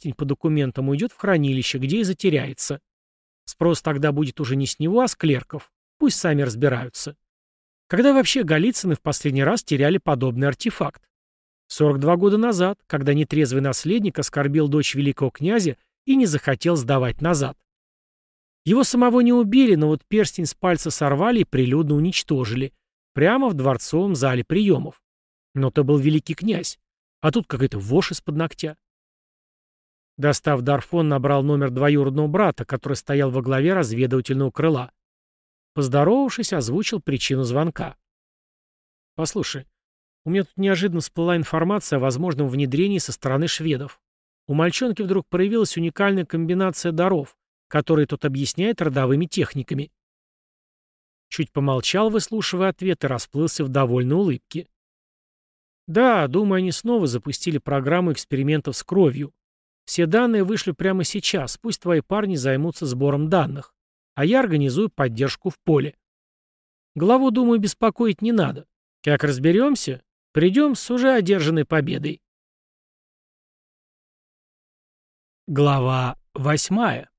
перстень по документам уйдет в хранилище, где и затеряется. Спрос тогда будет уже не с него, а с клерков. Пусть сами разбираются. Когда вообще Голицыны в последний раз теряли подобный артефакт? 42 года назад, когда нетрезвый наследник оскорбил дочь великого князя и не захотел сдавать назад. Его самого не убили, но вот перстень с пальца сорвали и прилюдно уничтожили. Прямо в дворцовом зале приемов. Но то был великий князь. А тут какая-то вошь из-под ногтя. Достав Дарфон, набрал номер двоюродного брата, который стоял во главе разведывательного крыла. Поздоровавшись, озвучил причину звонка. «Послушай, у меня тут неожиданно всплыла информация о возможном внедрении со стороны шведов. У мальчонки вдруг проявилась уникальная комбинация даров, которые тот объясняет родовыми техниками. Чуть помолчал, выслушивая ответ, и расплылся в довольной улыбке. Да, думаю, они снова запустили программу экспериментов с кровью. Все данные вышли прямо сейчас, пусть твои парни займутся сбором данных, а я организую поддержку в поле. Главу, думаю, беспокоить не надо. Как разберемся, придем с уже одержанной победой. Глава восьмая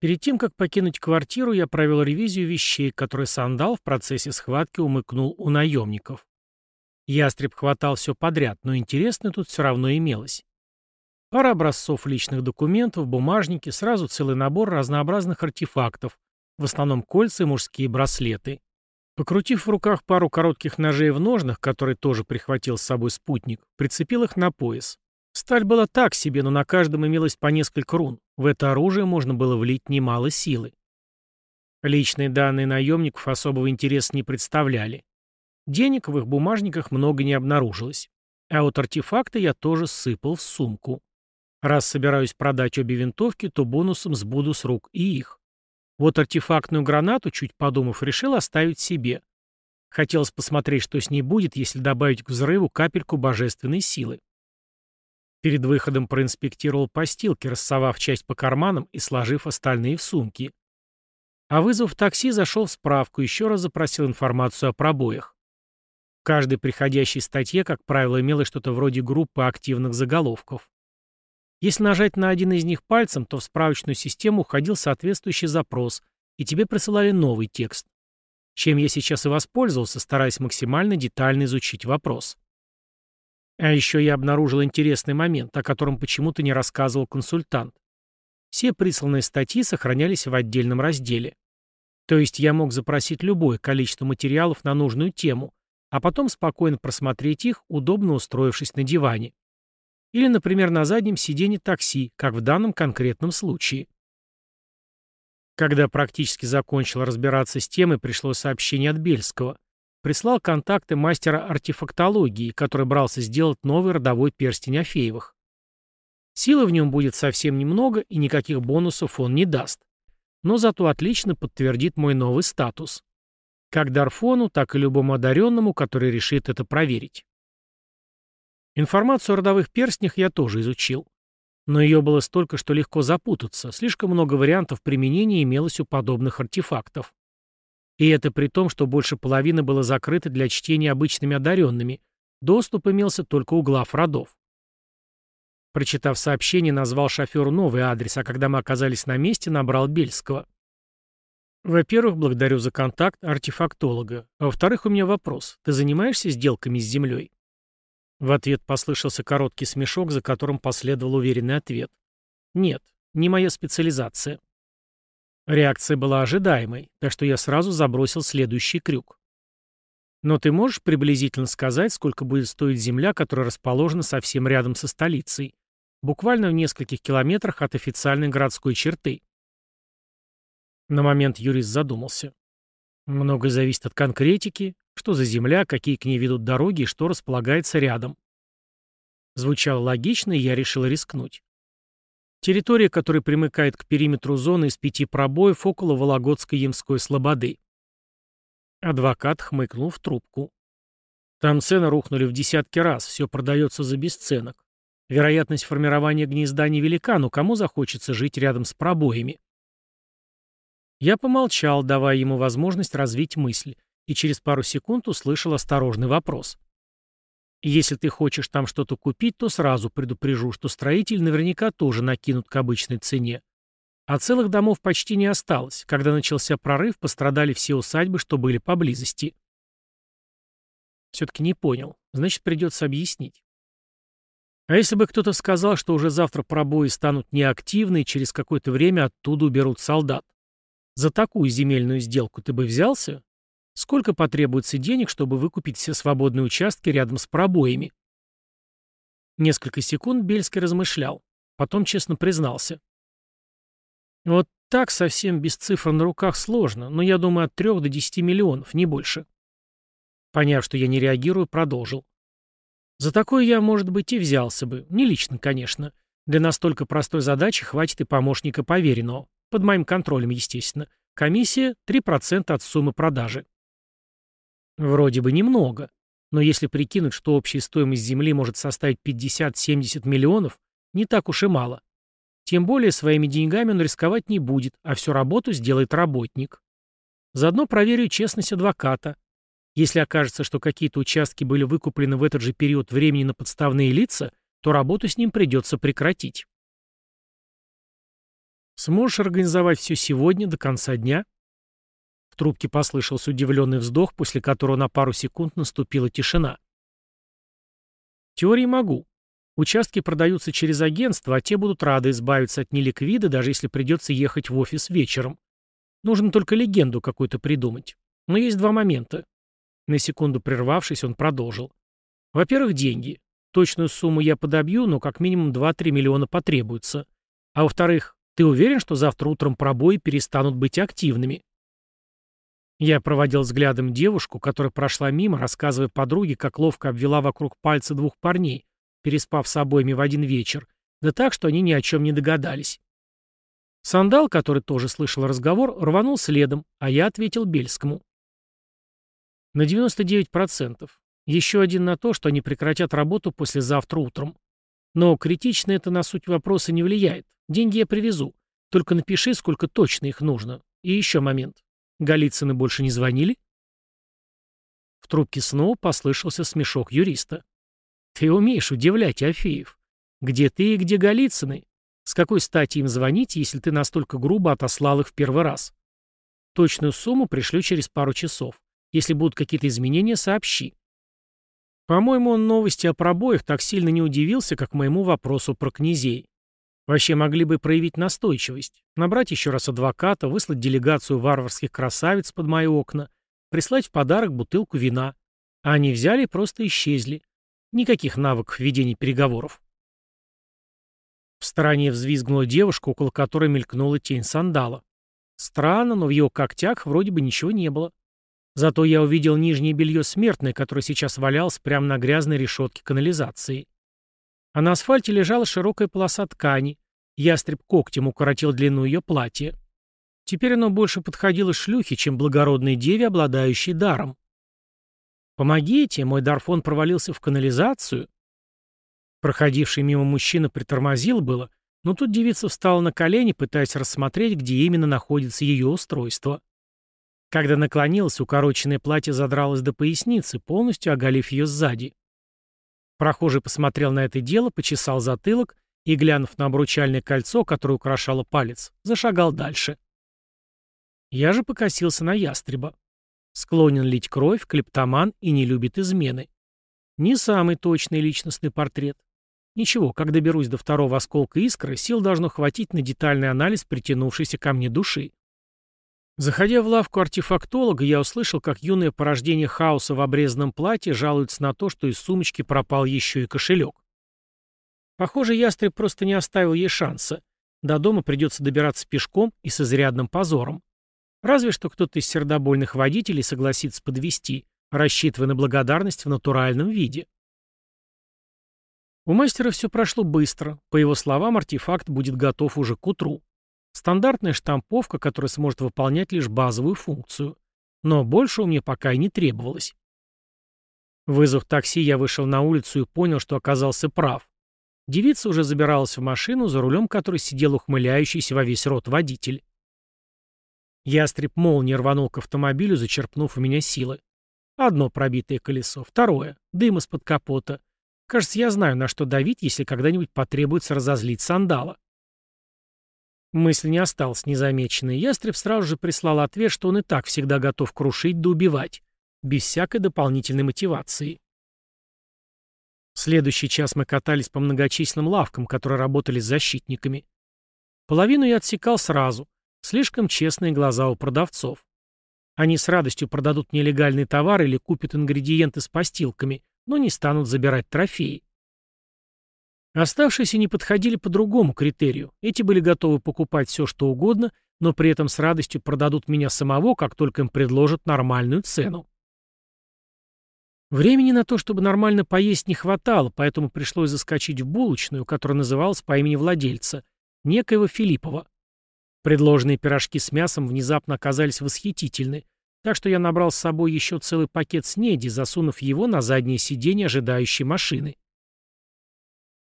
Перед тем, как покинуть квартиру, я провел ревизию вещей, которые Сандал в процессе схватки умыкнул у наемников. Ястреб хватал все подряд, но интересно тут все равно имелось. Пара образцов личных документов, бумажники, сразу целый набор разнообразных артефактов, в основном кольца и мужские браслеты. Покрутив в руках пару коротких ножей в ножнах, которые тоже прихватил с собой спутник, прицепил их на пояс. Сталь была так себе, но на каждом имелось по несколько рун. В это оружие можно было влить немало силы. Личные данные наемников особого интереса не представляли. Денег в их бумажниках много не обнаружилось. А вот артефакты я тоже сыпал в сумку. Раз собираюсь продать обе винтовки, то бонусом сбуду с рук и их. Вот артефактную гранату, чуть подумав, решил оставить себе. Хотелось посмотреть, что с ней будет, если добавить к взрыву капельку божественной силы. Перед выходом проинспектировал постилки, рассовав часть по карманам и сложив остальные в сумки. А вызвав такси, зашел в справку, еще раз запросил информацию о пробоях. В каждой приходящей статье, как правило, имелось что-то вроде группы активных заголовков. Если нажать на один из них пальцем, то в справочную систему уходил соответствующий запрос, и тебе присылали новый текст. Чем я сейчас и воспользовался, стараясь максимально детально изучить вопрос. А еще я обнаружил интересный момент, о котором почему-то не рассказывал консультант. Все присланные статьи сохранялись в отдельном разделе. То есть я мог запросить любое количество материалов на нужную тему, а потом спокойно просмотреть их, удобно устроившись на диване. Или, например, на заднем сиденье такси, как в данном конкретном случае. Когда практически закончил разбираться с темой, пришло сообщение от Бельского прислал контакты мастера артефактологии, который брался сделать новый родовой перстень Афеевых. Силы в нем будет совсем немного, и никаких бонусов он не даст. Но зато отлично подтвердит мой новый статус. Как Дарфону, так и любому одаренному, который решит это проверить. Информацию о родовых перстнях я тоже изучил. Но ее было столько, что легко запутаться, слишком много вариантов применения имелось у подобных артефактов. И это при том, что больше половины было закрыто для чтения обычными одаренными. Доступ имелся только у глав родов. Прочитав сообщение, назвал шоферу новый адрес, а когда мы оказались на месте, набрал Бельского. Во-первых, благодарю за контакт артефактолога. А во-вторых, у меня вопрос. Ты занимаешься сделками с землей? В ответ послышался короткий смешок, за которым последовал уверенный ответ. Нет, не моя специализация. Реакция была ожидаемой, так что я сразу забросил следующий крюк. Но ты можешь приблизительно сказать, сколько будет стоить земля, которая расположена совсем рядом со столицей, буквально в нескольких километрах от официальной городской черты? На момент юрист задумался. Многое зависит от конкретики, что за земля, какие к ней ведут дороги и что располагается рядом. Звучало логично, и я решил рискнуть. Территория, которая примыкает к периметру зоны из пяти пробоев около Вологодской Ямской слободы. Адвокат хмыкнул в трубку. Там цены рухнули в десятки раз, все продается за бесценок. Вероятность формирования гнезда невелика, но кому захочется жить рядом с пробоями? Я помолчал, давая ему возможность развить мысль, и через пару секунд услышал осторожный вопрос. Если ты хочешь там что-то купить, то сразу предупрежу, что строители наверняка тоже накинут к обычной цене. А целых домов почти не осталось. Когда начался прорыв, пострадали все усадьбы, что были поблизости. Все-таки не понял. Значит, придется объяснить. А если бы кто-то сказал, что уже завтра пробои станут неактивны и через какое-то время оттуда уберут солдат? За такую земельную сделку ты бы взялся? Сколько потребуется денег, чтобы выкупить все свободные участки рядом с пробоями? Несколько секунд Бельский размышлял. Потом честно признался. Вот так совсем без цифр на руках сложно, но я думаю от 3 до 10 миллионов, не больше. Поняв, что я не реагирую, продолжил. За такое я, может быть, и взялся бы. Не лично, конечно. Для настолько простой задачи хватит и помощника поверенного. Под моим контролем, естественно. Комиссия 3% от суммы продажи. Вроде бы немного. Но если прикинуть, что общая стоимость земли может составить 50-70 миллионов, не так уж и мало. Тем более своими деньгами он рисковать не будет, а всю работу сделает работник. Заодно проверю честность адвоката. Если окажется, что какие-то участки были выкуплены в этот же период времени на подставные лица, то работу с ним придется прекратить. Сможешь организовать все сегодня, до конца дня? В трубке послышался удивленный вздох, после которого на пару секунд наступила тишина. Теории могу. Участки продаются через агентство, а те будут рады избавиться от неликвида, даже если придется ехать в офис вечером. Нужно только легенду какую-то придумать. Но есть два момента. На секунду прервавшись, он продолжил. Во-первых, деньги. Точную сумму я подобью, но как минимум 2-3 миллиона потребуется. А во-вторых, ты уверен, что завтра утром пробои перестанут быть активными? Я проводил взглядом девушку, которая прошла мимо, рассказывая подруге, как ловко обвела вокруг пальца двух парней, переспав с обоими в один вечер, да так, что они ни о чем не догадались. Сандал, который тоже слышал разговор, рванул следом, а я ответил Бельскому. На 99%. Еще один на то, что они прекратят работу послезавтра утром. Но критично это на суть вопроса не влияет. Деньги я привезу. Только напиши, сколько точно их нужно. И еще момент. Голицыны больше не звонили? В трубке снова послышался смешок юриста. Ты умеешь удивлять, Афеев. Где ты и где Голицыны? С какой стати им звонить, если ты настолько грубо отослал их в первый раз? Точную сумму пришлю через пару часов. Если будут какие-то изменения, сообщи. По-моему, он новости о пробоях так сильно не удивился, как моему вопросу про князей. Вообще могли бы проявить настойчивость, набрать еще раз адвоката, выслать делегацию варварских красавиц под мои окна, прислать в подарок бутылку вина. А они взяли и просто исчезли. Никаких навыков ведения переговоров. В стороне взвизгнула девушка, около которой мелькнула тень сандала. Странно, но в его когтях вроде бы ничего не было. Зато я увидел нижнее белье смертное, которое сейчас валялось прямо на грязной решетке канализации. А на асфальте лежала широкая полоса ткани. Ястреб когтем укоротил длину ее платья. Теперь оно больше подходило шлюхе, чем благородной деве, обладающей даром. «Помогите, мой Дарфон провалился в канализацию». Проходивший мимо мужчина притормозил было, но тут девица встала на колени, пытаясь рассмотреть, где именно находится ее устройство. Когда наклонилась, укороченное платье задралось до поясницы, полностью оголив ее сзади. Прохожий посмотрел на это дело, почесал затылок и, глянув на обручальное кольцо, которое украшало палец, зашагал дальше. Я же покосился на ястреба. Склонен лить кровь, клептоман и не любит измены. Не самый точный личностный портрет. Ничего, как доберусь до второго осколка искры, сил должно хватить на детальный анализ притянувшейся ко мне души. Заходя в лавку артефактолога, я услышал, как юное порождение хаоса в обрезанном платье жалуется на то, что из сумочки пропал еще и кошелек. Похоже, ястреб просто не оставил ей шанса. До дома придется добираться пешком и с изрядным позором. Разве что кто-то из сердобольных водителей согласится подвести, рассчитывая на благодарность в натуральном виде. У мастера все прошло быстро. По его словам, артефакт будет готов уже к утру. Стандартная штамповка, которая сможет выполнять лишь базовую функцию. Но больше у меня пока и не требовалось. Вызвав такси, я вышел на улицу и понял, что оказался прав. Девица уже забиралась в машину, за рулем которой сидел ухмыляющийся во весь рот водитель. Ястреб молнией рванул к автомобилю, зачерпнув у меня силы. Одно пробитое колесо, второе, дым из-под капота. Кажется, я знаю, на что давить, если когда-нибудь потребуется разозлить сандала. Мысль не осталась незамеченной. Ястреб сразу же прислал ответ, что он и так всегда готов крушить да убивать, без всякой дополнительной мотивации. Следующий час мы катались по многочисленным лавкам, которые работали с защитниками. Половину я отсекал сразу. Слишком честные глаза у продавцов. Они с радостью продадут нелегальный товар или купят ингредиенты с постилками, но не станут забирать трофеи. Оставшиеся не подходили по другому критерию. Эти были готовы покупать все, что угодно, но при этом с радостью продадут меня самого, как только им предложат нормальную цену. Времени на то, чтобы нормально поесть, не хватало, поэтому пришлось заскочить в булочную, которая называлась по имени владельца, некоего Филиппова. Предложенные пирожки с мясом внезапно оказались восхитительны, так что я набрал с собой еще целый пакет снеди, засунув его на заднее сиденье ожидающей машины.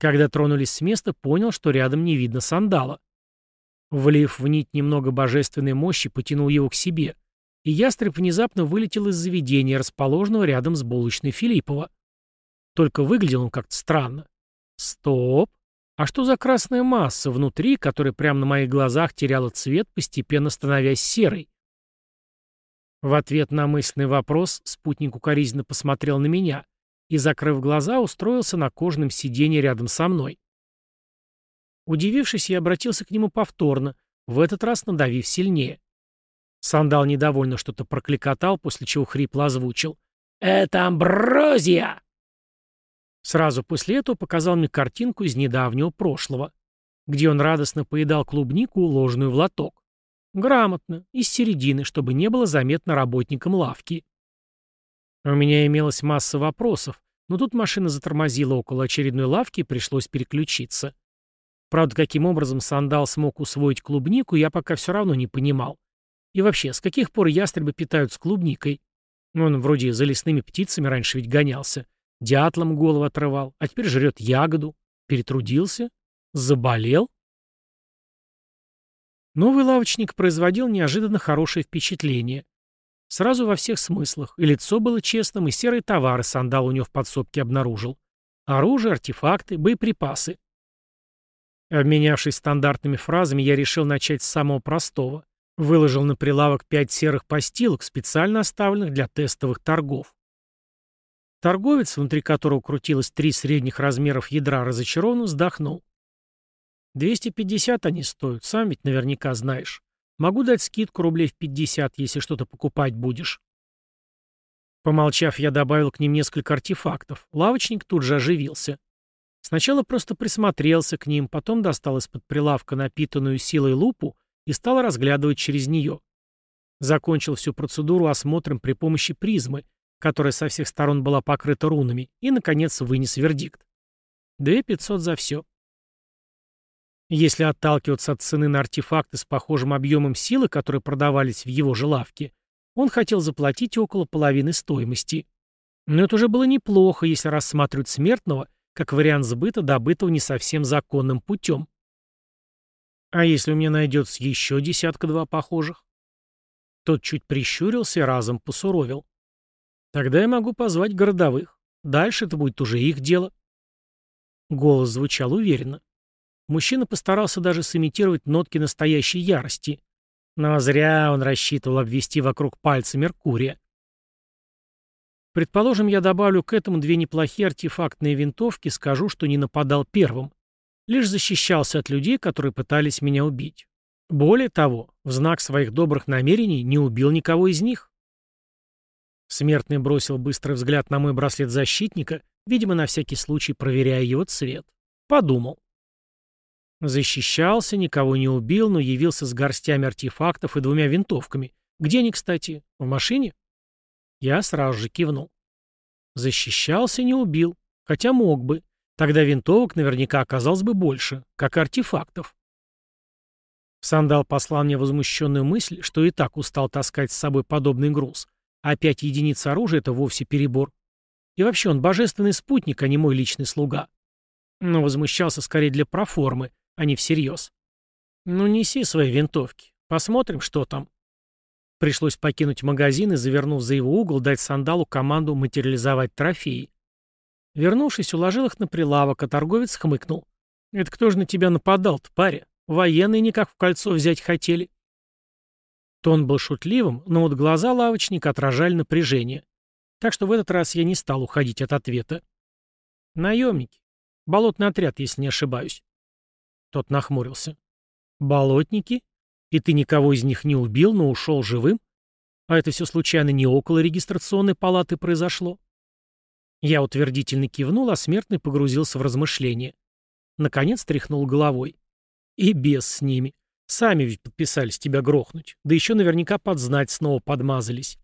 Когда тронулись с места, понял, что рядом не видно сандала. Влив в нить немного божественной мощи, потянул его к себе — и ястреб внезапно вылетел из заведения, расположенного рядом с булочной Филиппова. Только выглядел он как-то странно. Стоп! А что за красная масса внутри, которая прямо на моих глазах теряла цвет, постепенно становясь серой? В ответ на мысленный вопрос спутник укоризненно посмотрел на меня и, закрыв глаза, устроился на кожаном сиденье рядом со мной. Удивившись, я обратился к нему повторно, в этот раз надавив сильнее. Сандал недовольно что-то прокликотал, после чего хрипло озвучил. «Это амброзия!» Сразу после этого показал мне картинку из недавнего прошлого, где он радостно поедал клубнику, уложенную в лоток. Грамотно, из середины, чтобы не было заметно работникам лавки. У меня имелась масса вопросов, но тут машина затормозила около очередной лавки и пришлось переключиться. Правда, каким образом Сандал смог усвоить клубнику, я пока все равно не понимал. И вообще, с каких пор ястребы питаются клубникой? Он вроде за лесными птицами раньше ведь гонялся. Дятлом голову отрывал, а теперь жрет ягоду. Перетрудился? Заболел? Новый лавочник производил неожиданно хорошее впечатление. Сразу во всех смыслах. И лицо было честным, и серые товары сандал у него в подсобке обнаружил. Оружие, артефакты, боеприпасы. Обменявшись стандартными фразами, я решил начать с самого простого. Выложил на прилавок пять серых постилок, специально оставленных для тестовых торгов. Торговец, внутри которого крутилось три средних размеров ядра, разочарованно вздохнул. «250 они стоят, сам ведь наверняка знаешь. Могу дать скидку рублей в 50, если что-то покупать будешь». Помолчав, я добавил к ним несколько артефактов. Лавочник тут же оживился. Сначала просто присмотрелся к ним, потом достал из-под прилавка напитанную силой лупу и стал разглядывать через нее. Закончил всю процедуру осмотром при помощи призмы, которая со всех сторон была покрыта рунами, и, наконец, вынес вердикт. 2500 за все. Если отталкиваться от цены на артефакты с похожим объемом силы, которые продавались в его же лавке, он хотел заплатить около половины стоимости. Но это уже было неплохо, если рассматривать смертного как вариант сбыта, добытого не совсем законным путем. А если у меня найдется еще десятка-два похожих? Тот чуть прищурился и разом посуровил. Тогда я могу позвать городовых. Дальше это будет уже их дело. Голос звучал уверенно. Мужчина постарался даже сымитировать нотки настоящей ярости. Но зря он рассчитывал обвести вокруг пальца Меркурия. Предположим, я добавлю к этому две неплохие артефактные винтовки, скажу, что не нападал первым. Лишь защищался от людей, которые пытались меня убить. Более того, в знак своих добрых намерений не убил никого из них. Смертный бросил быстрый взгляд на мой браслет защитника, видимо, на всякий случай проверяя его цвет. Подумал. Защищался, никого не убил, но явился с горстями артефактов и двумя винтовками. Где они, кстати? В машине? Я сразу же кивнул. Защищался, не убил. Хотя мог бы. Тогда винтовок наверняка оказалось бы больше, как артефактов. Сандал послал мне возмущенную мысль, что и так устал таскать с собой подобный груз. А пять единиц оружия — это вовсе перебор. И вообще он божественный спутник, а не мой личный слуга. Но возмущался скорее для проформы, а не всерьез. Ну неси свои винтовки. Посмотрим, что там. Пришлось покинуть магазин и, завернув за его угол, дать сандалу команду материализовать трофеи. Вернувшись, уложил их на прилавок, а торговец хмыкнул. «Это кто же на тебя нападал-то, паря? Военные никак в кольцо взять хотели». Тон был шутливым, но вот глаза лавочника отражали напряжение. Так что в этот раз я не стал уходить от ответа. «Наемники. Болотный отряд, если не ошибаюсь». Тот нахмурился. «Болотники? И ты никого из них не убил, но ушел живым? А это все случайно не около регистрационной палаты произошло?» Я утвердительно кивнул, а смертный погрузился в размышления. Наконец тряхнул головой. И без с ними. Сами ведь подписались тебя грохнуть. Да еще наверняка подзнать снова подмазались.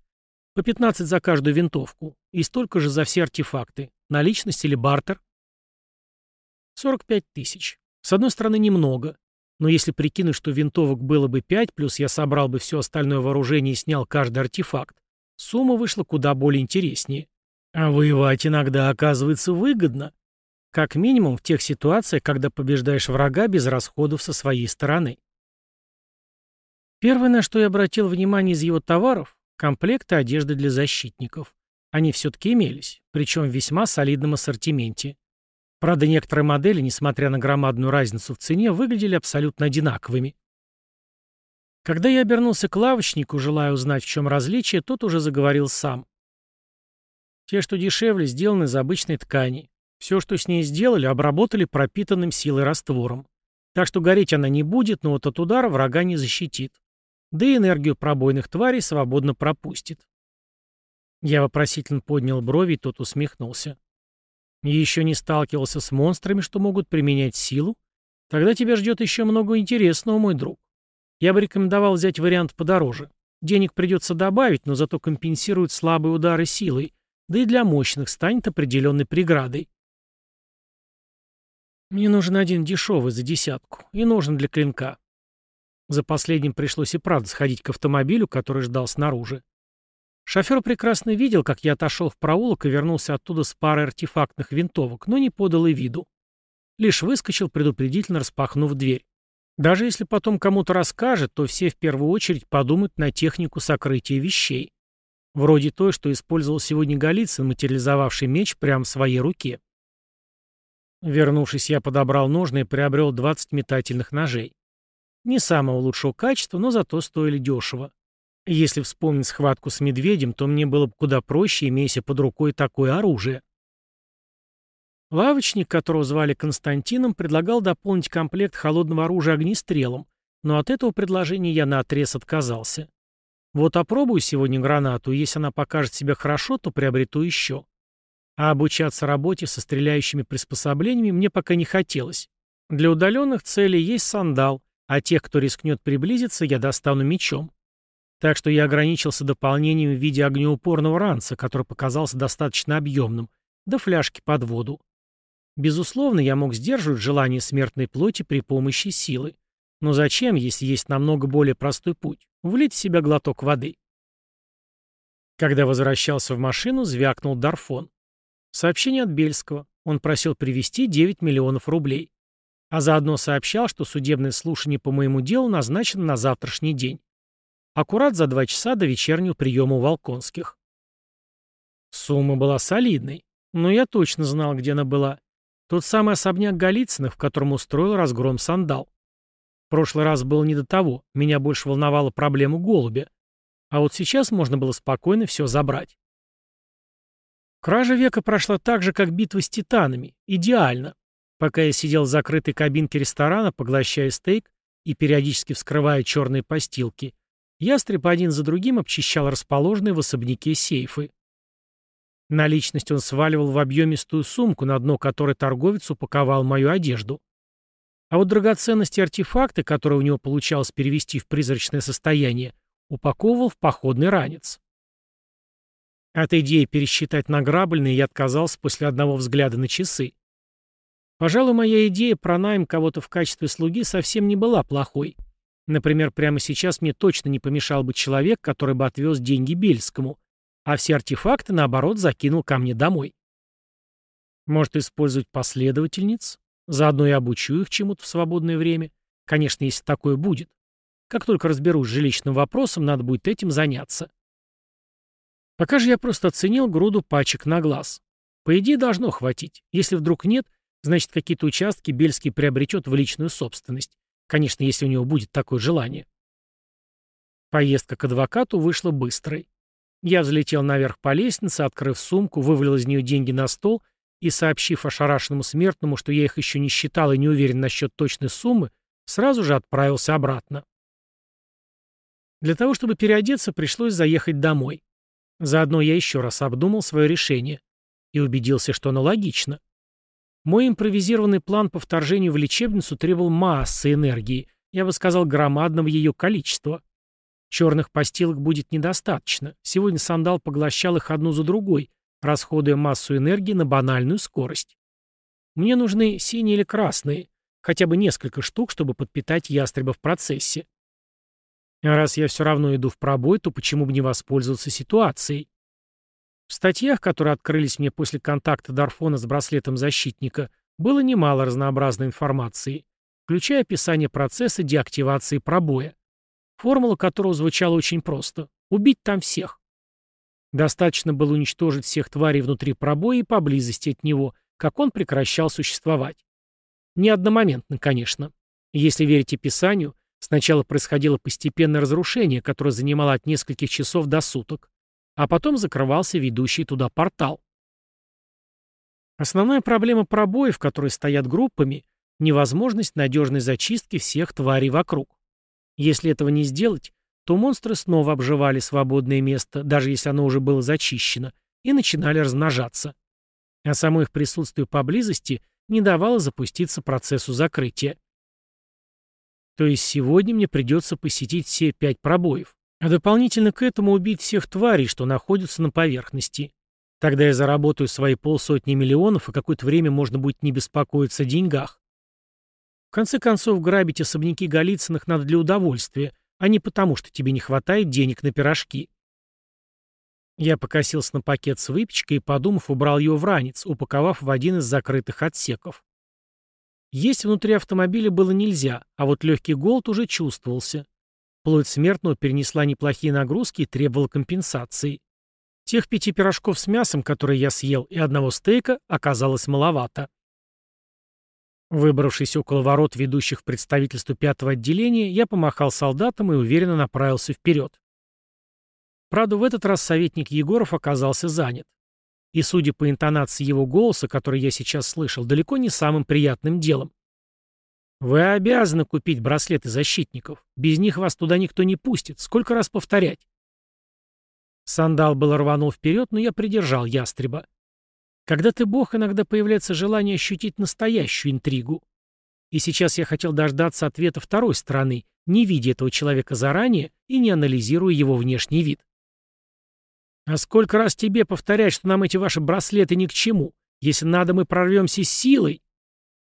По 15 за каждую винтовку. И столько же за все артефакты. Наличность или бартер? 45 тысяч. С одной стороны, немного. Но если прикинуть, что винтовок было бы 5, плюс я собрал бы все остальное вооружение и снял каждый артефакт, сумма вышла куда более интереснее. А воевать иногда оказывается выгодно. Как минимум в тех ситуациях, когда побеждаешь врага без расходов со своей стороны. Первое, на что я обратил внимание из его товаров – комплекты одежды для защитников. Они все-таки имелись, причем в весьма солидном ассортименте. Правда, некоторые модели, несмотря на громадную разницу в цене, выглядели абсолютно одинаковыми. Когда я обернулся к лавочнику, желая узнать, в чем различие, тот уже заговорил сам. Те, что дешевле, сделаны из обычной ткани. Все, что с ней сделали, обработали пропитанным силой раствором. Так что гореть она не будет, но вот от удара врага не защитит. Да и энергию пробойных тварей свободно пропустит. Я вопросительно поднял брови, и тот усмехнулся. Еще не сталкивался с монстрами, что могут применять силу? Тогда тебя ждет еще много интересного, мой друг. Я бы рекомендовал взять вариант подороже. Денег придется добавить, но зато компенсирует слабые удары силой, да и для мощных станет определенной преградой. Мне нужен один дешевый за десятку, и нужен для клинка. За последним пришлось и правда сходить к автомобилю, который ждал снаружи. Шофер прекрасно видел, как я отошел в проулок и вернулся оттуда с парой артефактных винтовок, но не подал и виду. Лишь выскочил, предупредительно распахнув дверь. Даже если потом кому-то расскажет, то все в первую очередь подумают на технику сокрытия вещей. Вроде той, что использовал сегодня Голицын, материализовавший меч прямо в своей руке. Вернувшись, я подобрал ножны и приобрел 20 метательных ножей. Не самого лучшего качества, но зато стоили дешево. Если вспомнить схватку с медведем, то мне было бы куда проще, имея под рукой такое оружие. Лавочник, которого звали Константином, предлагал дополнить комплект холодного оружия огнестрелом, но от этого предложения я наотрез отказался. Вот опробую сегодня гранату, если она покажет себя хорошо, то приобрету еще. А обучаться работе со стреляющими приспособлениями мне пока не хотелось. Для удаленных целей есть сандал, а тех, кто рискнет приблизиться, я достану мечом. Так что я ограничился дополнением в виде огнеупорного ранца, который показался достаточно объемным, до фляжки под воду. Безусловно, я мог сдерживать желание смертной плоти при помощи силы. Но зачем, если есть намного более простой путь? Влить в себя глоток воды. Когда возвращался в машину, звякнул Дарфон. Сообщение от Бельского. Он просил привезти 9 миллионов рублей. А заодно сообщал, что судебное слушание по моему делу назначено на завтрашний день. Аккурат за два часа до вечернего приема у Волконских. Сумма была солидной, но я точно знал, где она была. Тот самый особняк Голицыных, в котором устроил разгром сандал. В прошлый раз было не до того, меня больше волновала проблема голубя. А вот сейчас можно было спокойно все забрать. Кража века прошла так же, как битва с титанами. Идеально. Пока я сидел в закрытой кабинке ресторана, поглощая стейк и периодически вскрывая черные постилки, ястреб один за другим обчищал расположенные в особняке сейфы. Наличность он сваливал в объемистую сумку, на дно которой торговец упаковал мою одежду. А вот драгоценности и артефакты, которые у него получалось перевести в призрачное состояние, упаковывал в походный ранец. От идеи пересчитать награбленные я отказался после одного взгляда на часы. Пожалуй, моя идея про найм кого-то в качестве слуги совсем не была плохой. Например, прямо сейчас мне точно не помешал бы человек, который бы отвез деньги Бельскому, а все артефакты, наоборот, закинул ко мне домой. Может, использовать последовательниц? Заодно и обучу их чему-то в свободное время. Конечно, если такое будет. Как только разберусь с жилищным вопросом, надо будет этим заняться. Пока же я просто оценил груду пачек на глаз. По идее, должно хватить. Если вдруг нет, значит, какие-то участки Бельский приобретет в личную собственность. Конечно, если у него будет такое желание. Поездка к адвокату вышла быстрой. Я взлетел наверх по лестнице, открыв сумку, вывалил из нее деньги на стол и, сообщив ошарашенному смертному, что я их еще не считал и не уверен насчет точной суммы, сразу же отправился обратно. Для того, чтобы переодеться, пришлось заехать домой. Заодно я еще раз обдумал свое решение и убедился, что оно логично. Мой импровизированный план по вторжению в лечебницу требовал массы энергии, я бы сказал, громадного ее количества. Черных постилок будет недостаточно. Сегодня сандал поглощал их одну за другой, расходуя массу энергии на банальную скорость. Мне нужны синие или красные, хотя бы несколько штук, чтобы подпитать ястреба в процессе. А раз я все равно иду в пробой, то почему бы не воспользоваться ситуацией? В статьях, которые открылись мне после контакта Дарфона с браслетом защитника, было немало разнообразной информации, включая описание процесса деактивации пробоя, формула которого звучала очень просто – убить там всех. Достаточно было уничтожить всех тварей внутри пробоя и поблизости от него, как он прекращал существовать. Не одномоментно, конечно. Если верить описанию, сначала происходило постепенное разрушение, которое занимало от нескольких часов до суток, а потом закрывался ведущий туда портал. Основная проблема пробоев, которые стоят группами, невозможность надежной зачистки всех тварей вокруг. Если этого не сделать, то монстры снова обживали свободное место, даже если оно уже было зачищено, и начинали размножаться. А само их присутствие поблизости не давало запуститься процессу закрытия. То есть сегодня мне придется посетить все пять пробоев, а дополнительно к этому убить всех тварей, что находятся на поверхности. Тогда я заработаю свои полсотни миллионов, и какое-то время можно будет не беспокоиться о деньгах. В конце концов, грабить особняки Голицыных надо для удовольствия, а не потому, что тебе не хватает денег на пирожки. Я покосился на пакет с выпечкой и, подумав, убрал его в ранец, упаковав в один из закрытых отсеков. Есть внутри автомобиля было нельзя, а вот легкий голод уже чувствовался. Плоть смертного перенесла неплохие нагрузки и требовала компенсации. Тех пяти пирожков с мясом, которые я съел, и одного стейка оказалось маловато. Выбравшись около ворот, ведущих в представительство пятого отделения, я помахал солдатам и уверенно направился вперед. Правда, в этот раз советник Егоров оказался занят. И, судя по интонации его голоса, который я сейчас слышал, далеко не самым приятным делом. «Вы обязаны купить браслеты защитников. Без них вас туда никто не пустит. Сколько раз повторять?» Сандал был рванул вперед, но я придержал ястреба. Когда ты бог, иногда появляется желание ощутить настоящую интригу. И сейчас я хотел дождаться ответа второй стороны, не видя этого человека заранее и не анализируя его внешний вид. «А сколько раз тебе повторять, что нам эти ваши браслеты ни к чему? Если надо, мы прорвемся силой?»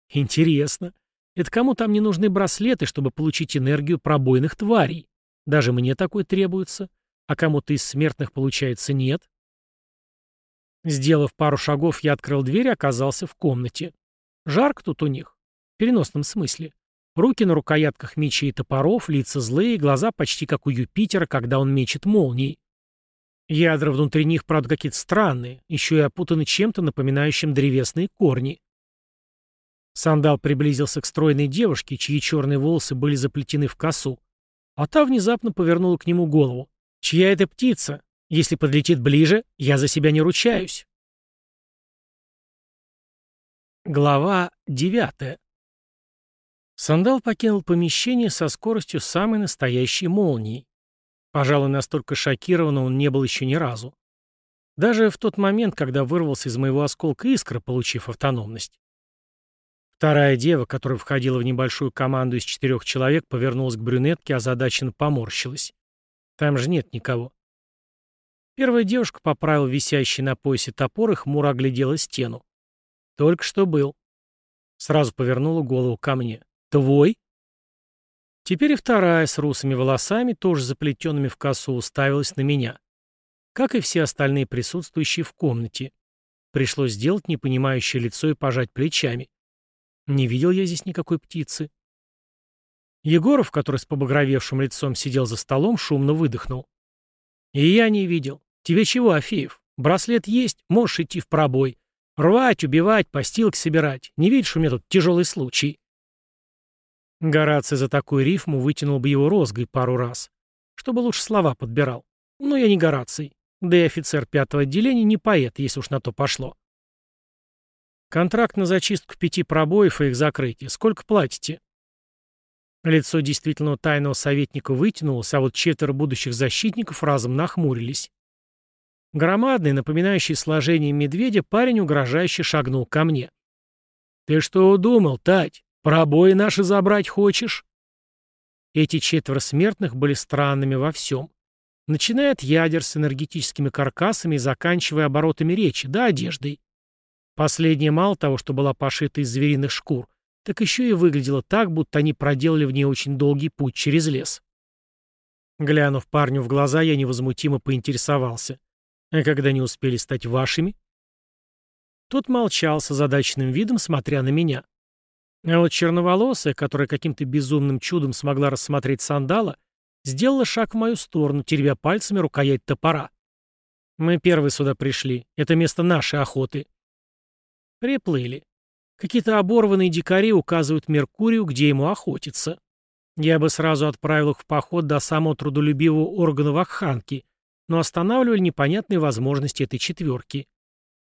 «Интересно. Это кому там не нужны браслеты, чтобы получить энергию пробойных тварей? Даже мне такой требуется. А кому-то из смертных, получается, нет?» Сделав пару шагов, я открыл дверь и оказался в комнате. Жарко тут у них. В переносном смысле. Руки на рукоятках мечей и топоров, лица злые, глаза почти как у Юпитера, когда он мечет молнией. Ядра внутри них, правда, какие-то странные, еще и опутаны чем-то, напоминающим древесные корни. Сандал приблизился к стройной девушке, чьи черные волосы были заплетены в косу, а та внезапно повернула к нему голову. «Чья это птица?» Если подлетит ближе, я за себя не ручаюсь. Глава девятая. Сандал покинул помещение со скоростью самой настоящей молнии. Пожалуй, настолько шокирован он не был еще ни разу. Даже в тот момент, когда вырвался из моего осколка искра, получив автономность. Вторая дева, которая входила в небольшую команду из четырех человек, повернулась к брюнетке, озадаченно поморщилась. Там же нет никого. Первая девушка поправила висящий на поясе топор и хмуро оглядела стену. Только что был. Сразу повернула голову ко мне. «Твой?» Теперь и вторая с русыми волосами, тоже заплетенными в косу, уставилась на меня. Как и все остальные присутствующие в комнате. Пришлось сделать непонимающее лицо и пожать плечами. Не видел я здесь никакой птицы. Егоров, который с побагровевшим лицом сидел за столом, шумно выдохнул. «И я не видел. Тебе чего, Афеев? Браслет есть, можешь идти в пробой. Рвать, убивать, постилок собирать. Не видишь, у меня тут тяжелый случай?» Гораций за такую рифму вытянул бы его розгой пару раз, чтобы лучше слова подбирал. Но я не Гораций, да и офицер пятого отделения не поэт, если уж на то пошло. Контракт на зачистку пяти пробоев и их закрытие. Сколько платите? Лицо действительно тайного советника вытянулось, а вот четверо будущих защитников разом нахмурились. Громадный, напоминающий сложение медведя, парень угрожающе шагнул ко мне. «Ты что удумал, Тать? Пробои наши забрать хочешь?» Эти четверо смертных были странными во всем. Начиная от ядер с энергетическими каркасами и заканчивая оборотами речи, да одеждой. Последняя мало того, что была пошита из звериных шкур, так еще и выглядело так, будто они проделали в ней очень долгий путь через лес. Глянув парню в глаза, я невозмутимо поинтересовался. «А когда не успели стать вашими?» Тот молчал с озадаченным видом, смотря на меня. А вот черноволосая, которая каким-то безумным чудом смогла рассмотреть сандала, сделала шаг в мою сторону, теребя пальцами рукоять топора. «Мы первые сюда пришли. Это место нашей охоты». Приплыли. Какие-то оборванные дикари указывают Меркурию, где ему охотиться. Я бы сразу отправил их в поход до самого трудолюбивого органа Вакханки, но останавливали непонятные возможности этой четверки.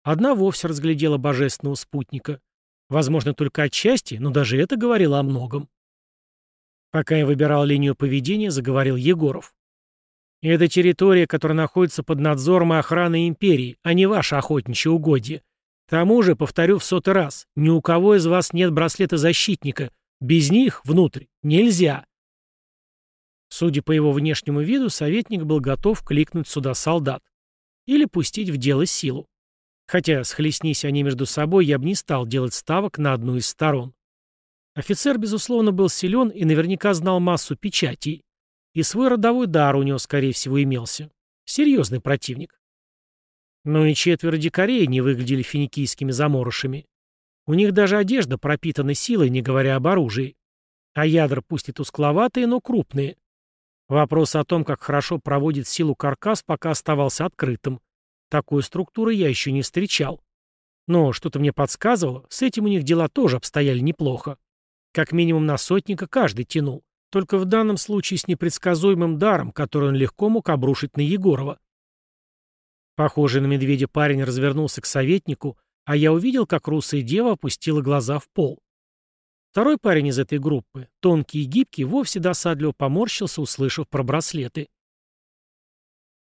Одна вовсе разглядела божественного спутника. Возможно, только отчасти, но даже это говорило о многом. Пока я выбирал линию поведения, заговорил Егоров. «Это территория, которая находится под надзором и охраной империи, а не ваше охотничье угодье. Тому же, повторю в сотый раз, ни у кого из вас нет браслета защитника. Без них внутрь нельзя. Судя по его внешнему виду, советник был готов кликнуть сюда солдат. Или пустить в дело силу. Хотя, схлестнись они между собой, я бы не стал делать ставок на одну из сторон. Офицер, безусловно, был силен и наверняка знал массу печатей. И свой родовой дар у него, скорее всего, имелся. Серьезный противник. Но и четверо дикарей не выглядели финикийскими заморышами. У них даже одежда пропитана силой, не говоря об оружии. А ядра пусть и тускловатые, но крупные. Вопрос о том, как хорошо проводит силу каркас, пока оставался открытым. Такой структуры я еще не встречал. Но что-то мне подсказывало, с этим у них дела тоже обстояли неплохо. Как минимум на сотника каждый тянул. Только в данном случае с непредсказуемым даром, который он легко мог обрушить на Егорова. Похожий на медведя парень развернулся к советнику, а я увидел, как русая дева опустила глаза в пол. Второй парень из этой группы, тонкий и гибкий, вовсе досадливо поморщился, услышав про браслеты.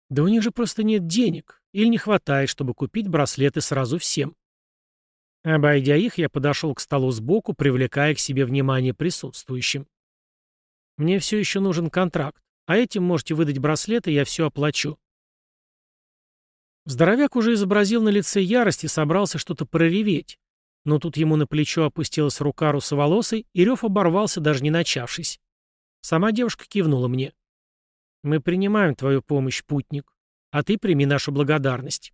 Да у них же просто нет денег, или не хватает, чтобы купить браслеты сразу всем. Обойдя их, я подошел к столу сбоку, привлекая к себе внимание присутствующим. Мне все еще нужен контракт, а этим можете выдать браслеты, я все оплачу. Здоровяк уже изобразил на лице ярость и собрался что-то прореветь. Но тут ему на плечо опустилась рука русоволосой, и рев оборвался, даже не начавшись. Сама девушка кивнула мне. «Мы принимаем твою помощь, путник, а ты прими нашу благодарность».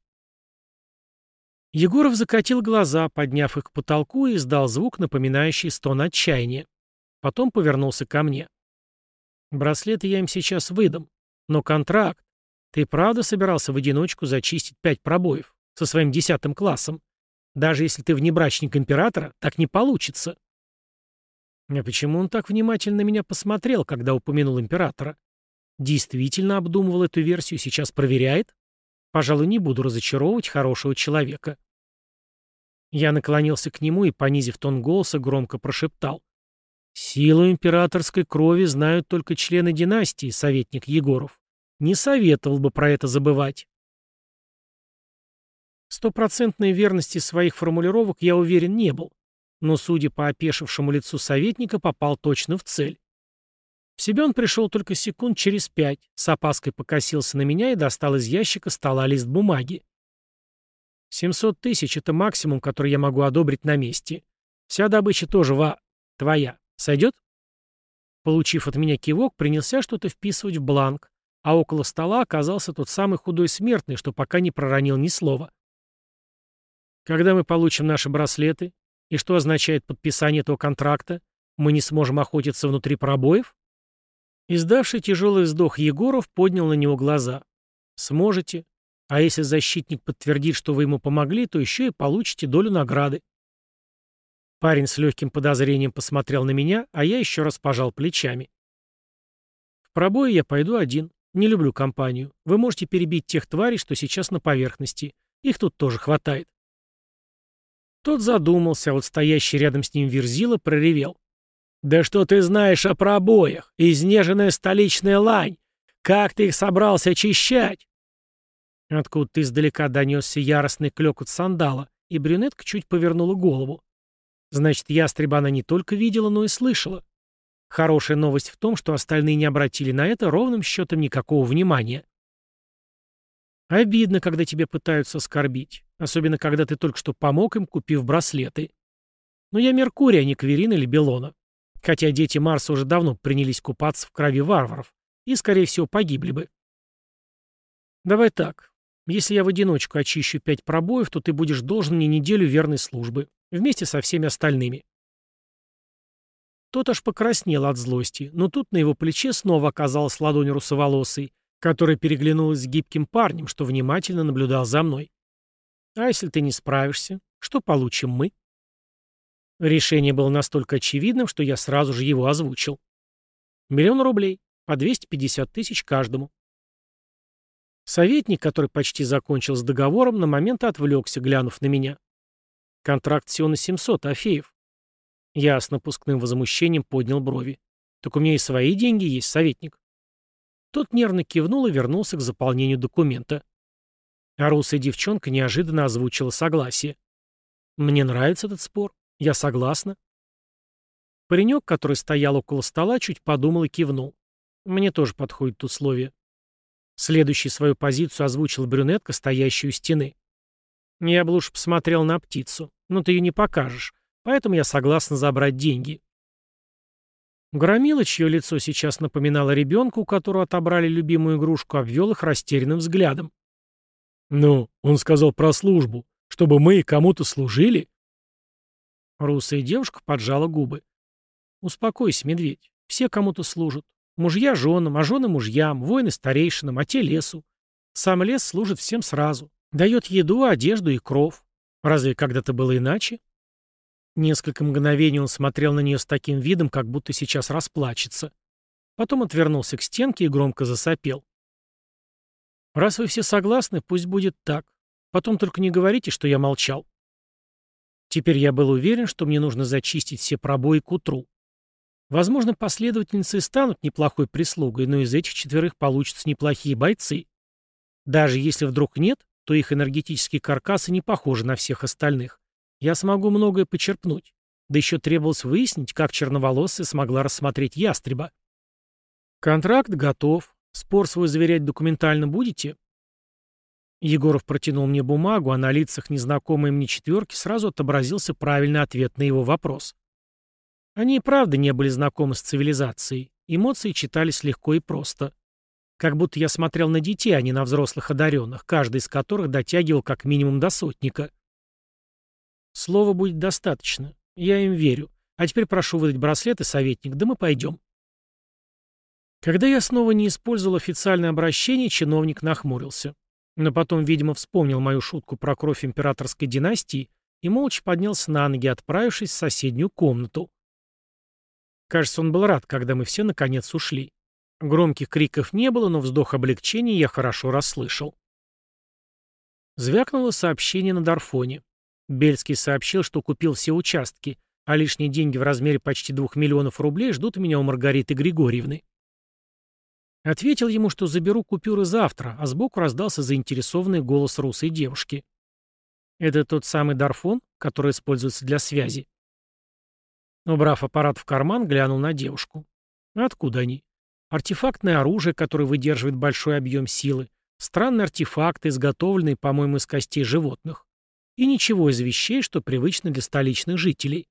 Егоров закатил глаза, подняв их к потолку, и издал звук, напоминающий стон отчаяния. Потом повернулся ко мне. «Браслеты я им сейчас выдам, но контракт, ты правда собирался в одиночку зачистить пять пробоев со своим десятым классом? Даже если ты внебрачник императора, так не получится. А почему он так внимательно меня посмотрел, когда упомянул императора? Действительно обдумывал эту версию, сейчас проверяет? Пожалуй, не буду разочаровывать хорошего человека. Я наклонился к нему и, понизив тон голоса, громко прошептал. «Силу императорской крови знают только члены династии, советник Егоров. Не советовал бы про это забывать. Стопроцентной верности своих формулировок я уверен не был, но, судя по опешившему лицу советника, попал точно в цель. В себя он пришел только секунд через пять, с опаской покосился на меня и достал из ящика стола лист бумаги. «Семьсот тысяч — это максимум, который я могу одобрить на месте. Вся добыча тоже ва... твоя. Сойдет?» Получив от меня кивок, принялся что-то вписывать в бланк, а около стола оказался тот самый худой смертный, что пока не проронил ни слова. «Когда мы получим наши браслеты? И что означает подписание этого контракта?» Мы не сможем охотиться внутри пробоев? Издавший тяжелый вздох Егоров поднял на него глаза. Сможете. А если защитник подтвердит, что вы ему помогли, то еще и получите долю награды. Парень с легким подозрением посмотрел на меня, а я еще раз пожал плечами. В пробое я пойду один. Не люблю компанию. Вы можете перебить тех тварей, что сейчас на поверхности. Их тут тоже хватает. Тот задумался, а вот стоящий рядом с ним Верзила проревел. «Да что ты знаешь о пробоях? Изнеженная столичная лань! Как ты их собрался очищать?» Откуда-то издалека донесся яростный клёкот сандала, и брюнетка чуть повернула голову. Значит, ястреба она не только видела, но и слышала. Хорошая новость в том, что остальные не обратили на это ровным счетом никакого внимания. Обидно, когда тебе пытаются оскорбить, особенно когда ты только что помог им, купив браслеты. Но я Меркурий, а не Кверин или Белона. Хотя дети Марса уже давно принялись купаться в крови варваров и, скорее всего, погибли бы. Давай так. Если я в одиночку очищу пять пробоев, то ты будешь должен мне неделю верной службы, вместе со всеми остальными. Тот аж покраснел от злости, но тут на его плече снова оказалась ладонь русоволосой, которая переглянулась с гибким парнем, что внимательно наблюдал за мной. «А если ты не справишься, что получим мы?» Решение было настолько очевидным, что я сразу же его озвучил. Миллион рублей, по 250 тысяч каждому. Советник, который почти закончил с договором, на момент отвлекся, глянув на меня. Контракт всего на 700, Афеев. Я с напускным возмущением поднял брови. Так у меня и свои деньги есть, советник. Тот нервно кивнул и вернулся к заполнению документа. А русая девчонка неожиданно озвучила согласие. Мне нравится этот спор. Я согласна. Паренек, который стоял около стола, чуть подумал и кивнул. Мне тоже подходит условие. Следующий свою позицию озвучил брюнетка, стоящую у стены. Я бы лучше посмотрел на птицу, но ты ее не покажешь, поэтому я согласна забрать деньги. Громила, чье лицо сейчас напоминало ребенка, у которого отобрали любимую игрушку, обвел их растерянным взглядом. «Ну, он сказал про службу, чтобы мы кому-то служили?» Русая девушка поджала губы. «Успокойся, медведь. Все кому-то служат. Мужья женам, а жены мужьям, воины старейшинам, а те лесу. Сам лес служит всем сразу. Дает еду, одежду и кров. Разве когда-то было иначе?» Несколько мгновений он смотрел на нее с таким видом, как будто сейчас расплачется. Потом отвернулся к стенке и громко засопел. «Раз вы все согласны, пусть будет так. Потом только не говорите, что я молчал». Теперь я был уверен, что мне нужно зачистить все пробои к утру. Возможно, последовательницы станут неплохой прислугой, но из этих четверых получатся неплохие бойцы. Даже если вдруг нет, то их энергетические каркасы не похожи на всех остальных. Я смогу многое почерпнуть. Да еще требовалось выяснить, как черноволосая смогла рассмотреть ястреба. Контракт готов. Спор свой заверять документально будете? Егоров протянул мне бумагу, а на лицах незнакомой мне четверки сразу отобразился правильный ответ на его вопрос. Они и правда не были знакомы с цивилизацией. Эмоции читались легко и просто. Как будто я смотрел на детей, а не на взрослых одаренных, каждый из которых дотягивал как минимум до сотника. Слова будет достаточно. Я им верю. А теперь прошу выдать браслеты, советник, да мы пойдем. Когда я снова не использовал официальное обращение, чиновник нахмурился. Но потом, видимо, вспомнил мою шутку про кровь императорской династии и молча поднялся на ноги, отправившись в соседнюю комнату. Кажется, он был рад, когда мы все наконец ушли. Громких криков не было, но вздох облегчения я хорошо расслышал. Звякнуло сообщение на Дарфоне. Бельский сообщил, что купил все участки, а лишние деньги в размере почти двух миллионов рублей ждут меня у Маргариты Григорьевны. Ответил ему, что заберу купюры завтра, а сбоку раздался заинтересованный голос русой девушки. Это тот самый Дарфон, который используется для связи. Убрав аппарат в карман, глянул на девушку. Откуда они? Артефактное оружие, которое выдерживает большой объем силы. Странные артефакты, изготовленные, по-моему, из костей животных. И ничего из вещей, что привычно для столичных жителей.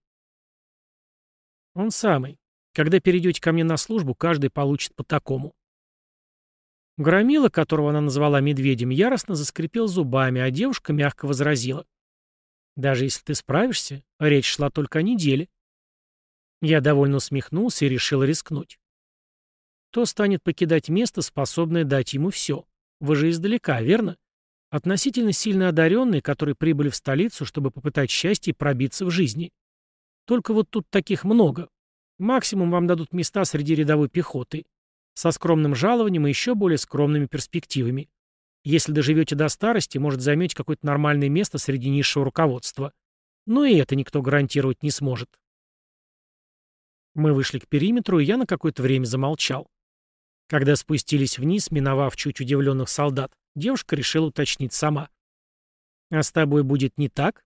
Он самый. Когда перейдете ко мне на службу, каждый получит по такому. Громила, которого она назвала медведем, яростно заскрипел зубами, а девушка мягко возразила. «Даже если ты справишься, речь шла только о неделе». Я довольно усмехнулся и решил рискнуть. Кто станет покидать место, способное дать ему все? Вы же издалека, верно? Относительно сильно одаренные, которые прибыли в столицу, чтобы попытать счастье и пробиться в жизни. Только вот тут таких много. Максимум вам дадут места среди рядовой пехоты. Со скромным жалованием и еще более скромными перспективами. Если доживете до старости, может займете какое-то нормальное место среди низшего руководства. Но и это никто гарантировать не сможет. Мы вышли к периметру, и я на какое-то время замолчал. Когда спустились вниз, миновав чуть удивленных солдат, девушка решила уточнить сама. «А с тобой будет не так?»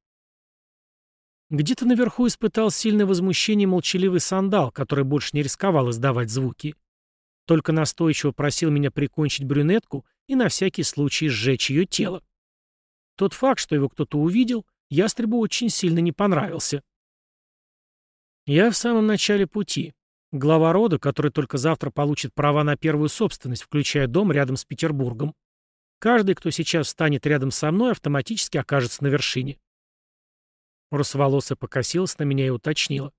Где-то наверху испытал сильное возмущение молчаливый сандал, который больше не рисковал издавать звуки. Только настойчиво просил меня прикончить брюнетку и на всякий случай сжечь ее тело. Тот факт, что его кто-то увидел, ястребу очень сильно не понравился. Я в самом начале пути. Глава рода, который только завтра получит права на первую собственность, включая дом рядом с Петербургом. Каждый, кто сейчас встанет рядом со мной, автоматически окажется на вершине. Русоволосая покосилась на меня и уточнила.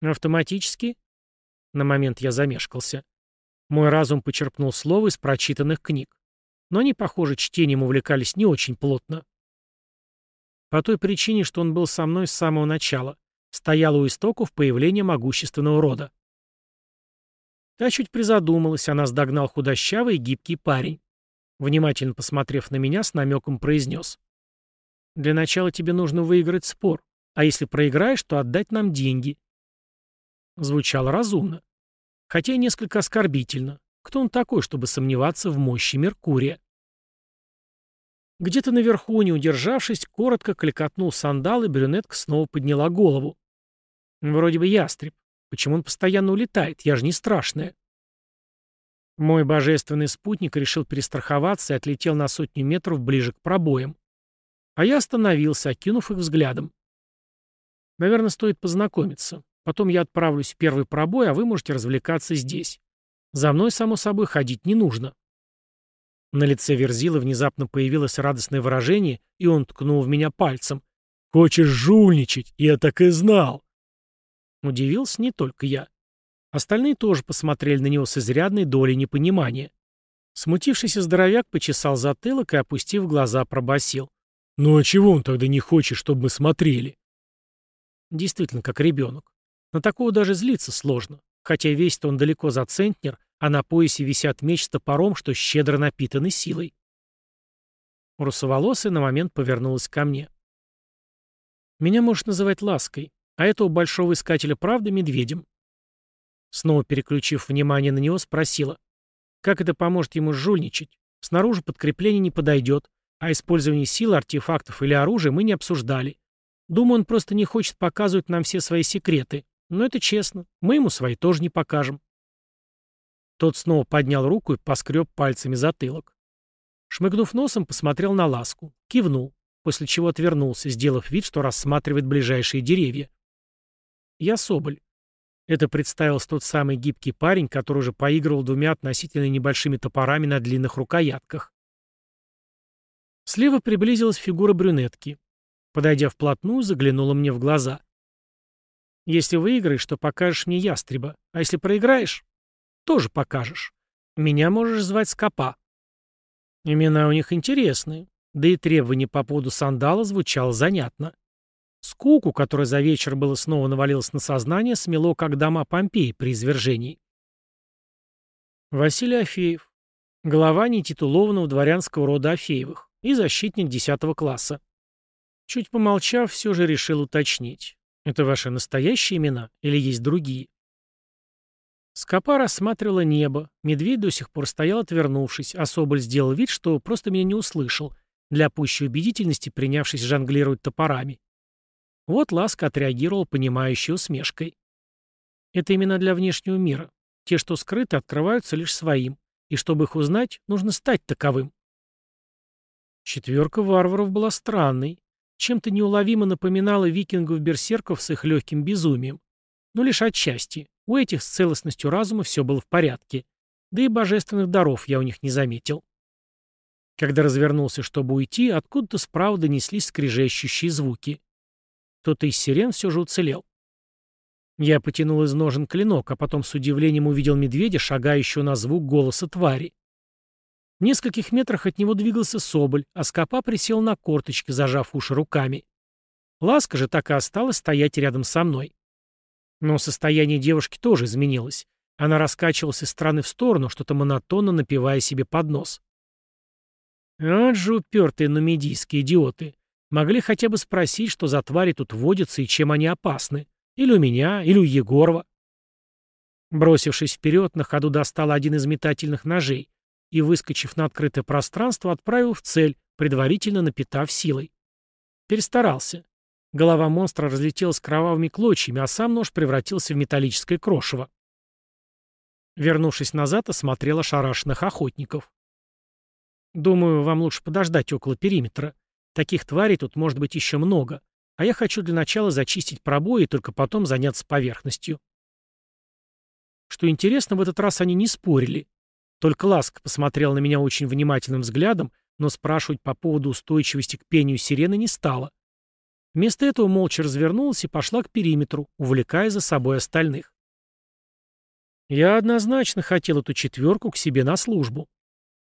«Автоматически?» На момент я замешкался. Мой разум почерпнул слово из прочитанных книг. Но они, похоже, чтением увлекались не очень плотно. По той причине, что он был со мной с самого начала. Стоял у истоков появления могущественного рода. Та чуть призадумалась, а нас догнал худощавый и гибкий парень. Внимательно посмотрев на меня, с намеком произнес. Для начала тебе нужно выиграть спор, а если проиграешь, то отдать нам деньги. Звучало разумно. Хотя и несколько оскорбительно. Кто он такой, чтобы сомневаться в мощи Меркурия? Где-то наверху, не удержавшись, коротко кликотнул сандал, и брюнетка снова подняла голову. Вроде бы ястреб. Почему он постоянно улетает? Я же не страшная. Мой божественный спутник решил перестраховаться и отлетел на сотню метров ближе к пробоям. А я остановился, окинув их взглядом. Наверное, стоит познакомиться. Потом я отправлюсь в первый пробой, а вы можете развлекаться здесь. За мной, само собой, ходить не нужно. На лице Верзила внезапно появилось радостное выражение, и он ткнул в меня пальцем. «Хочешь жульничать? Я так и знал!» Удивился не только я. Остальные тоже посмотрели на него с изрядной долей непонимания. Смутившийся здоровяк почесал затылок и, опустив глаза, пробасил. «Ну а чего он тогда не хочет, чтобы мы смотрели?» Действительно, как ребенок. На такого даже злиться сложно, хотя весит он далеко за центнер, а на поясе висят меч с топором, что щедро напитаны силой. Русоволосая на момент повернулась ко мне. «Меня можешь называть лаской, а этого большого искателя правды — медведем». Снова переключив внимание на него, спросила. «Как это поможет ему жульничать? Снаружи подкрепление не подойдет, а использование сил, артефактов или оружия мы не обсуждали. Думаю, он просто не хочет показывать нам все свои секреты. Но это честно. Мы ему свои тоже не покажем. Тот снова поднял руку и поскреб пальцами затылок. Шмыгнув носом, посмотрел на ласку. Кивнул, после чего отвернулся, сделав вид, что рассматривает ближайшие деревья. Я Соболь. Это представился тот самый гибкий парень, который уже поигрывал двумя относительно небольшими топорами на длинных рукоятках. Слева приблизилась фигура брюнетки. Подойдя вплотную, заглянула мне в глаза. «Если выиграешь, то покажешь мне ястреба, а если проиграешь, тоже покажешь. Меня можешь звать Скопа». Имена у них интересные, да и требование по поводу сандала звучало занятно. Скуку, которая за вечер было снова навалилась на сознание, смело, как дома Помпеи при извержении. Василий Афеев, глава нетитулованного дворянского рода Афеевых и защитник 10 класса. Чуть помолчав, все же решил уточнить. Это ваши настоящие имена или есть другие? Скопа рассматривала небо, медведь до сих пор стоял отвернувшись, а Соболь сделал вид, что просто меня не услышал, для пущей убедительности принявшись жонглировать топорами. Вот Ласка отреагировал понимающей усмешкой. Это имена для внешнего мира. Те, что скрыты, открываются лишь своим, и чтобы их узнать, нужно стать таковым. Четверка варваров была странной. Чем-то неуловимо напоминала викингов-берсерков с их легким безумием. Но лишь отчасти. У этих с целостностью разума все было в порядке. Да и божественных даров я у них не заметил. Когда развернулся, чтобы уйти, откуда-то справа донеслись скрежещущие звуки. Кто-то из сирен все же уцелел. Я потянул из ножен клинок, а потом с удивлением увидел медведя, шагающего на звук голоса твари. В нескольких метрах от него двигался соболь, а скопа присел на корточки, зажав уши руками. Ласка же так и осталась стоять рядом со мной. Но состояние девушки тоже изменилось. Она раскачивалась из стороны в сторону, что-то монотонно напивая себе под нос. Вот же упертые нумидийские идиоты. Могли хотя бы спросить, что за твари тут водятся и чем они опасны. Или у меня, или у Егорова. Бросившись вперед, на ходу достал один из метательных ножей и, выскочив на открытое пространство, отправил в цель, предварительно напитав силой. Перестарался. Голова монстра разлетелась кровавыми клочьями, а сам нож превратился в металлическое крошево. Вернувшись назад, осмотрел ошарашенных охотников. «Думаю, вам лучше подождать около периметра. Таких тварей тут может быть еще много. А я хочу для начала зачистить пробои и только потом заняться поверхностью. Что интересно, в этот раз они не спорили. Только Ласк посмотрел на меня очень внимательным взглядом, но спрашивать по поводу устойчивости к пению сирены не стало. Вместо этого молча развернулась и пошла к периметру, увлекая за собой остальных. Я однозначно хотел эту четверку к себе на службу.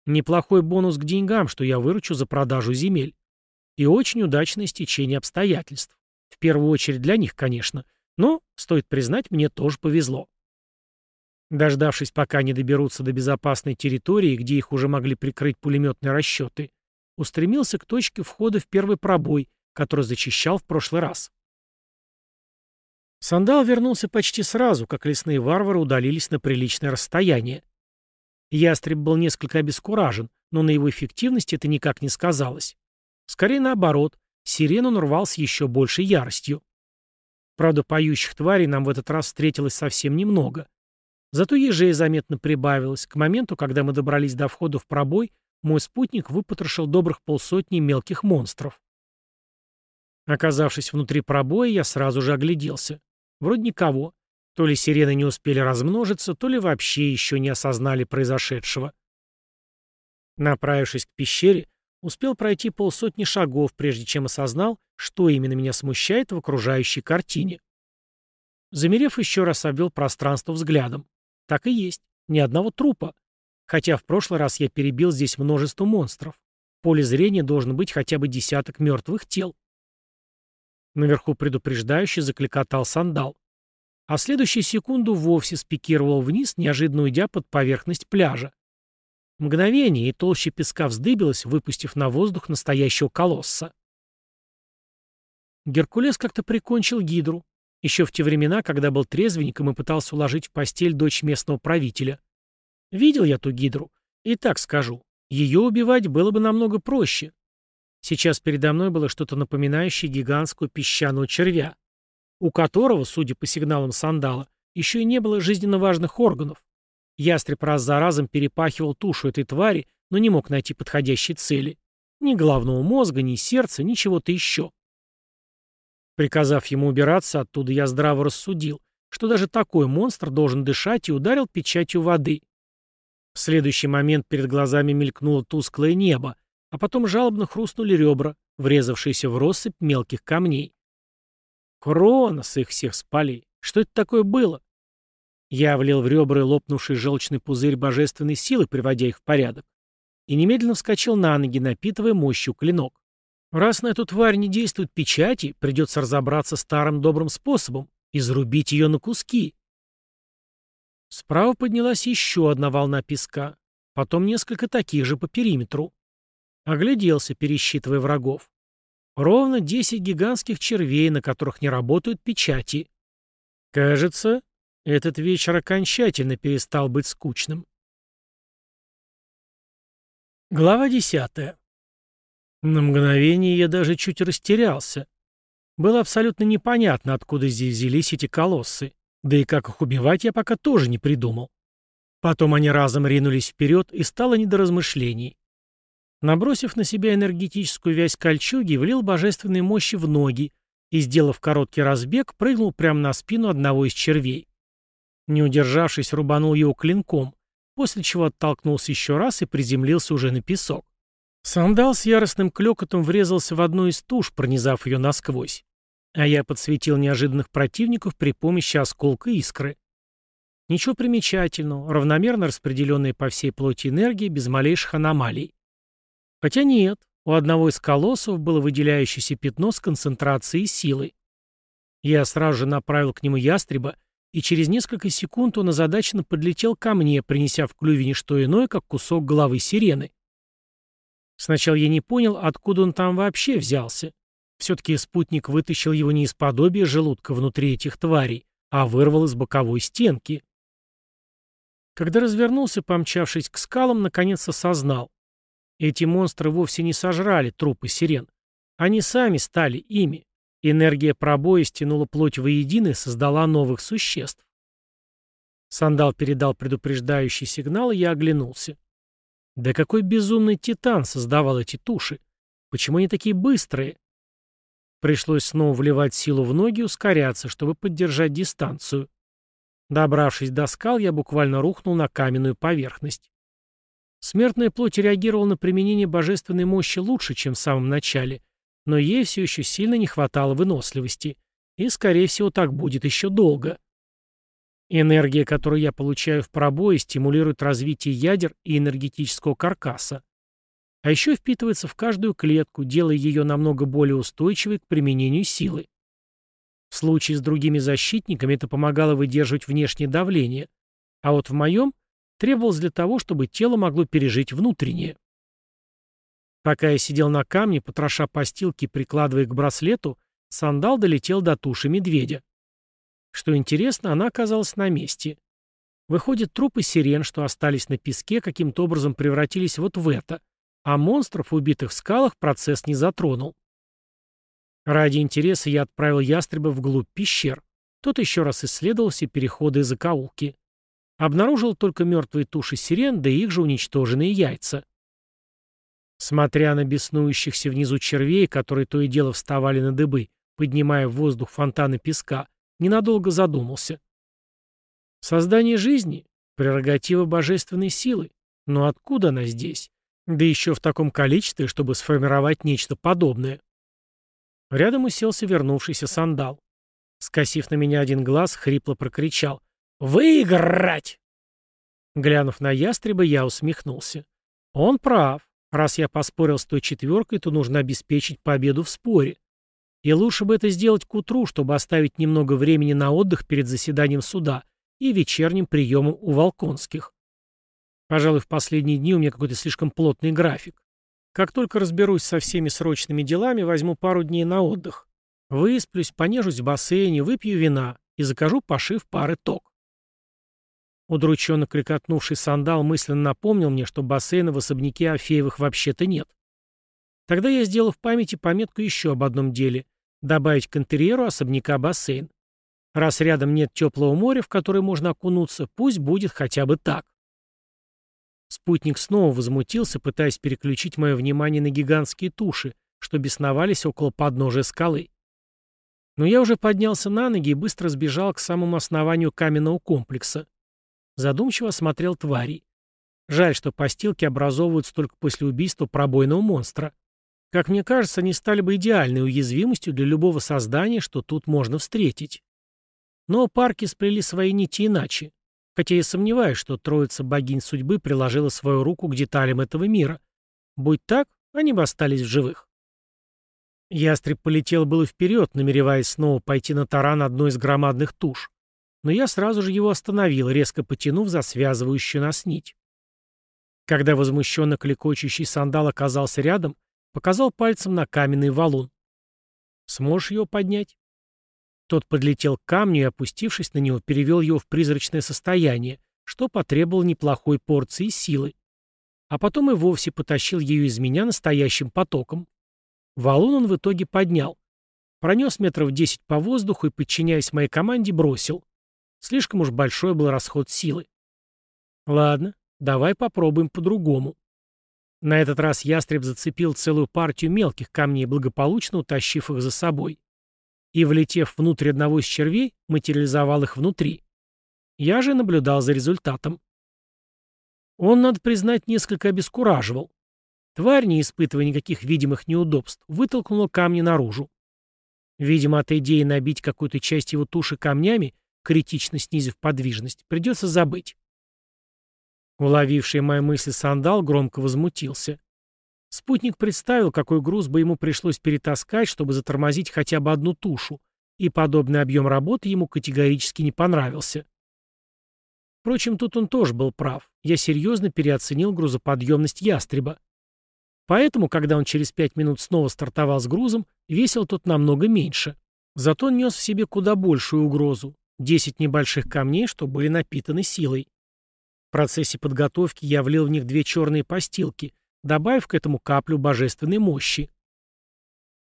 Неплохой бонус к деньгам, что я выручу за продажу земель. И очень удачное стечение обстоятельств. В первую очередь для них, конечно. Но, стоит признать, мне тоже повезло. Дождавшись, пока они доберутся до безопасной территории, где их уже могли прикрыть пулеметные расчеты, устремился к точке входа в первый пробой, который зачищал в прошлый раз. Сандал вернулся почти сразу, как лесные варвары удалились на приличное расстояние. Ястреб был несколько обескуражен, но на его эффективности это никак не сказалось. Скорее наоборот, сирену он рвался еще большей яростью. Правда, поющих тварей нам в этот раз встретилось совсем немного. Зато ежей заметно прибавилось. К моменту, когда мы добрались до входа в пробой, мой спутник выпотрошил добрых полсотни мелких монстров. Оказавшись внутри пробоя, я сразу же огляделся. Вроде никого. То ли сирены не успели размножиться, то ли вообще еще не осознали произошедшего. Направившись к пещере, Успел пройти полсотни шагов, прежде чем осознал, что именно меня смущает в окружающей картине. Замерев, еще раз обвел пространство взглядом. Так и есть. Ни одного трупа. Хотя в прошлый раз я перебил здесь множество монстров. В поле зрения должен быть хотя бы десяток мертвых тел. Наверху предупреждающе закликотал сандал. А в следующую секунду вовсе спикировал вниз, неожиданно уйдя под поверхность пляжа. Мгновение, и толща песка вздыбилась, выпустив на воздух настоящего колосса. Геркулес как-то прикончил гидру. Еще в те времена, когда был трезвенником и пытался уложить в постель дочь местного правителя. Видел я ту гидру. И так скажу. Ее убивать было бы намного проще. Сейчас передо мной было что-то напоминающее гигантскую песчаного червя, у которого, судя по сигналам сандала, еще и не было жизненно важных органов. Ястреб раз за разом перепахивал тушу этой твари, но не мог найти подходящей цели. Ни головного мозга, ни сердца, ни чего-то еще. Приказав ему убираться оттуда, я здраво рассудил, что даже такой монстр должен дышать и ударил печатью воды. В следующий момент перед глазами мелькнуло тусклое небо, а потом жалобно хрустнули ребра, врезавшиеся в россыпь мелких камней. Кронос их всех спали. Что это такое было? Я влил в ребра лопнувший желчный пузырь божественной силы, приводя их в порядок, и немедленно вскочил на ноги, напитывая мощью клинок. Раз на эту тварь не действуют печати, придется разобраться старым добрым способом — изрубить ее на куски. Справа поднялась еще одна волна песка, потом несколько таких же по периметру. Огляделся, пересчитывая врагов. Ровно десять гигантских червей, на которых не работают печати. Кажется, этот вечер окончательно перестал быть скучным. Глава десятая. На мгновение я даже чуть растерялся. Было абсолютно непонятно, откуда здесь взялись эти колоссы, да и как их убивать я пока тоже не придумал. Потом они разом ринулись вперед, и стало не до размышлений. Набросив на себя энергетическую вязь кольчуги, влил божественной мощи в ноги и, сделав короткий разбег, прыгнул прямо на спину одного из червей. Не удержавшись, рубанул его клинком, после чего оттолкнулся еще раз и приземлился уже на песок. Сандал с яростным клёкотом врезался в одну из туш, пронизав ее насквозь. А я подсветил неожиданных противников при помощи осколка искры. Ничего примечательного, равномерно распределенная по всей плоти энергии без малейших аномалий. Хотя нет, у одного из колоссов было выделяющееся пятно с концентрацией силы. Я сразу же направил к нему ястреба, и через несколько секунд он озадаченно подлетел ко мне, принеся в клюве не что иное, как кусок головы сирены. Сначала я не понял, откуда он там вообще взялся. Все-таки спутник вытащил его не из подобия желудка внутри этих тварей, а вырвал из боковой стенки. Когда развернулся, помчавшись к скалам, наконец осознал. Эти монстры вовсе не сожрали трупы сирен. Они сами стали ими. Энергия пробоя стянула плоть воедино и создала новых существ. Сандал передал предупреждающий сигнал, и я оглянулся. Да какой безумный титан создавал эти туши? Почему они такие быстрые? Пришлось снова вливать силу в ноги и ускоряться, чтобы поддержать дистанцию. Добравшись до скал, я буквально рухнул на каменную поверхность. Смертная плоть реагировала на применение божественной мощи лучше, чем в самом начале, но ей все еще сильно не хватало выносливости, и, скорее всего, так будет еще долго. Энергия, которую я получаю в пробое, стимулирует развитие ядер и энергетического каркаса. А еще впитывается в каждую клетку, делая ее намного более устойчивой к применению силы. В случае с другими защитниками это помогало выдерживать внешнее давление, а вот в моем требовалось для того, чтобы тело могло пережить внутреннее. Пока я сидел на камне, потроша постилки и прикладывая к браслету, сандал долетел до туши медведя. Что интересно, она оказалась на месте. Выходит, трупы сирен, что остались на песке, каким-то образом превратились вот в это, а монстров, убитых в скалах, процесс не затронул. Ради интереса я отправил ястреба вглубь пещер. Тот еще раз исследовал все переходы и закоулки. Обнаружил только мертвые туши сирен, да их же уничтоженные яйца. Смотря на беснующихся внизу червей, которые то и дело вставали на дыбы, поднимая в воздух фонтаны песка, ненадолго задумался. Создание жизни — прерогатива божественной силы. Но откуда она здесь? Да еще в таком количестве, чтобы сформировать нечто подобное. Рядом уселся вернувшийся сандал. Скосив на меня один глаз, хрипло прокричал. «Выиграть!» Глянув на ястреба, я усмехнулся. Он прав. Раз я поспорил с той четверкой, то нужно обеспечить победу в споре. И лучше бы это сделать к утру, чтобы оставить немного времени на отдых перед заседанием суда и вечерним приемом у Волконских. Пожалуй, в последние дни у меня какой-то слишком плотный график. Как только разберусь со всеми срочными делами, возьму пару дней на отдых. Высплюсь, понежусь в бассейне, выпью вина и закажу пошив пары ток. Удрученно крикотнувший сандал мысленно напомнил мне, что бассейна в особняке Афеевых вообще-то нет. Тогда я сделал в памяти пометку еще об одном деле — добавить к интерьеру особняка бассейн. Раз рядом нет теплого моря, в которое можно окунуться, пусть будет хотя бы так. Спутник снова возмутился, пытаясь переключить мое внимание на гигантские туши, что бесновались около подножия скалы. Но я уже поднялся на ноги и быстро сбежал к самому основанию каменного комплекса. Задумчиво осмотрел тварей. Жаль, что постилки образовываются только после убийства пробойного монстра. Как мне кажется, они стали бы идеальной уязвимостью для любого создания, что тут можно встретить. Но парки сплели свои нити иначе. Хотя я сомневаюсь, что троица богинь судьбы приложила свою руку к деталям этого мира. Будь так, они бы остались в живых. Ястреб полетел было вперед, намереваясь снова пойти на таран одной из громадных туш но я сразу же его остановил, резко потянув за связывающую нас нить. Когда возмущенно кликочущий сандал оказался рядом, показал пальцем на каменный валун. «Сможешь его поднять?» Тот подлетел к камню и, опустившись на него, перевел его в призрачное состояние, что потребовало неплохой порции силы. А потом и вовсе потащил ее из меня настоящим потоком. Валун он в итоге поднял. Пронес метров десять по воздуху и, подчиняясь моей команде, бросил. Слишком уж большой был расход силы. Ладно, давай попробуем по-другому. На этот раз ястреб зацепил целую партию мелких камней, благополучно утащив их за собой. И, влетев внутрь одного из червей, материализовал их внутри. Я же наблюдал за результатом. Он, надо признать, несколько обескураживал. Тварь, не испытывая никаких видимых неудобств, вытолкнула камни наружу. Видимо, от идеи набить какую-то часть его туши камнями, критично снизив подвижность, придется забыть. Уловивший мои мысли сандал громко возмутился. Спутник представил, какой груз бы ему пришлось перетаскать, чтобы затормозить хотя бы одну тушу, и подобный объем работы ему категорически не понравился. Впрочем, тут он тоже был прав. Я серьезно переоценил грузоподъемность ястреба. Поэтому, когда он через пять минут снова стартовал с грузом, весил тот намного меньше. Зато нес в себе куда большую угрозу. Десять небольших камней, что были напитаны силой. В процессе подготовки я влил в них две черные постилки, добавив к этому каплю божественной мощи.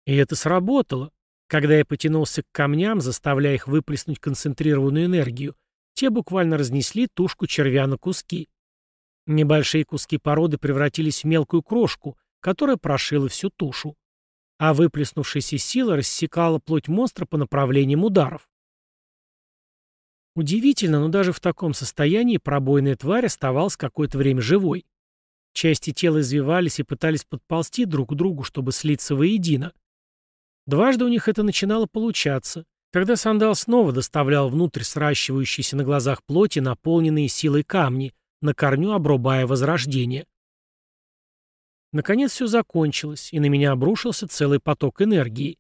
И это сработало. Когда я потянулся к камням, заставляя их выплеснуть концентрированную энергию, те буквально разнесли тушку червя на куски. Небольшие куски породы превратились в мелкую крошку, которая прошила всю тушу. А выплеснувшаяся сила рассекала плоть монстра по направлениям ударов. Удивительно, но даже в таком состоянии пробойная тварь оставалась какое-то время живой. Части тела извивались и пытались подползти друг к другу, чтобы слиться воедино. Дважды у них это начинало получаться, когда сандал снова доставлял внутрь сращивающиеся на глазах плоти наполненные силой камни, на корню обрубая возрождение. Наконец все закончилось, и на меня обрушился целый поток энергии.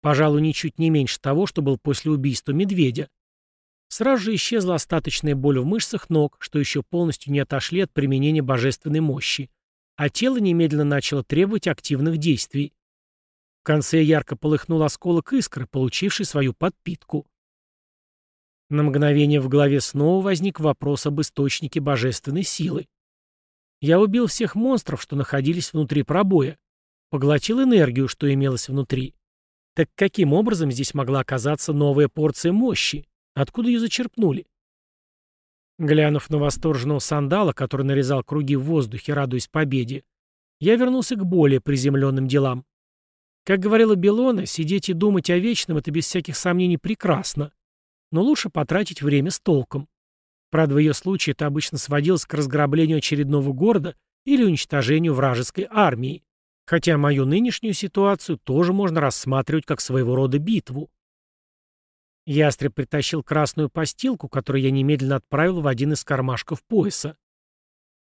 Пожалуй, ничуть не меньше того, что был после убийства медведя. Сразу же исчезла остаточная боль в мышцах ног, что еще полностью не отошли от применения божественной мощи, а тело немедленно начало требовать активных действий. В конце ярко полыхнул осколок искры, получивший свою подпитку. На мгновение в голове снова возник вопрос об источнике божественной силы. Я убил всех монстров, что находились внутри пробоя, поглотил энергию, что имелось внутри. Так каким образом здесь могла оказаться новая порция мощи? Откуда ее зачерпнули? Глянув на восторженного сандала, который нарезал круги в воздухе, радуясь победе, я вернулся к более приземленным делам. Как говорила Белона, сидеть и думать о вечном — это без всяких сомнений прекрасно. Но лучше потратить время с толком. Правда, в ее случае это обычно сводилось к разграблению очередного города или уничтожению вражеской армии. Хотя мою нынешнюю ситуацию тоже можно рассматривать как своего рода битву. Ястреб притащил красную постилку, которую я немедленно отправил в один из кармашков пояса.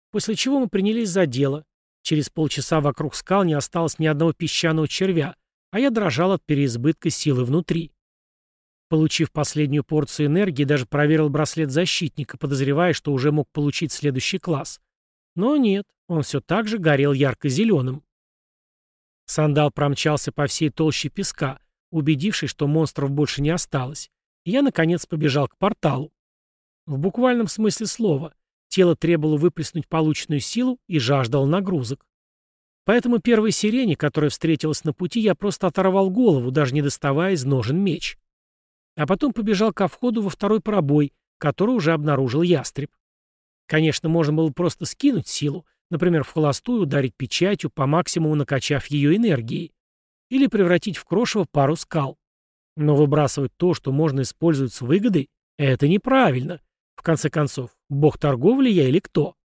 После чего мы принялись за дело. Через полчаса вокруг скал не осталось ни одного песчаного червя, а я дрожал от переизбытка силы внутри. Получив последнюю порцию энергии, даже проверил браслет защитника, подозревая, что уже мог получить следующий класс. Но нет, он все так же горел ярко-зеленым. Сандал промчался по всей толще песка, Убедившись, что монстров больше не осталось, я, наконец, побежал к порталу. В буквальном смысле слова, тело требовало выплеснуть полученную силу и жаждало нагрузок. Поэтому первой сирене, которая встретилась на пути, я просто оторвал голову, даже не доставая из ножен меч. А потом побежал ко входу во второй пробой, который уже обнаружил ястреб. Конечно, можно было просто скинуть силу, например, в холостую ударить печатью, по максимуму накачав ее энергией или превратить в крошево пару скал. Но выбрасывать то, что можно использовать с выгодой, это неправильно. В конце концов, бог торговли я или кто?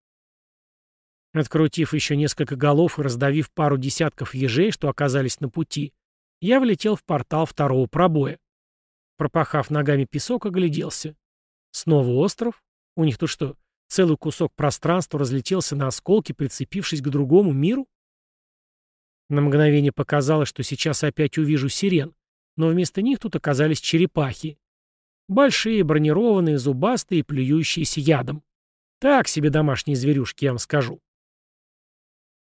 Открутив еще несколько голов и раздавив пару десятков ежей, что оказались на пути, я влетел в портал второго пробоя. Пропахав ногами песок, огляделся. Снова остров? У них тут что, целый кусок пространства разлетелся на осколки, прицепившись к другому миру? На мгновение показалось, что сейчас опять увижу сирен, но вместо них тут оказались черепахи. Большие, бронированные, зубастые, плюющиеся ядом. Так себе домашние зверюшки, я вам скажу.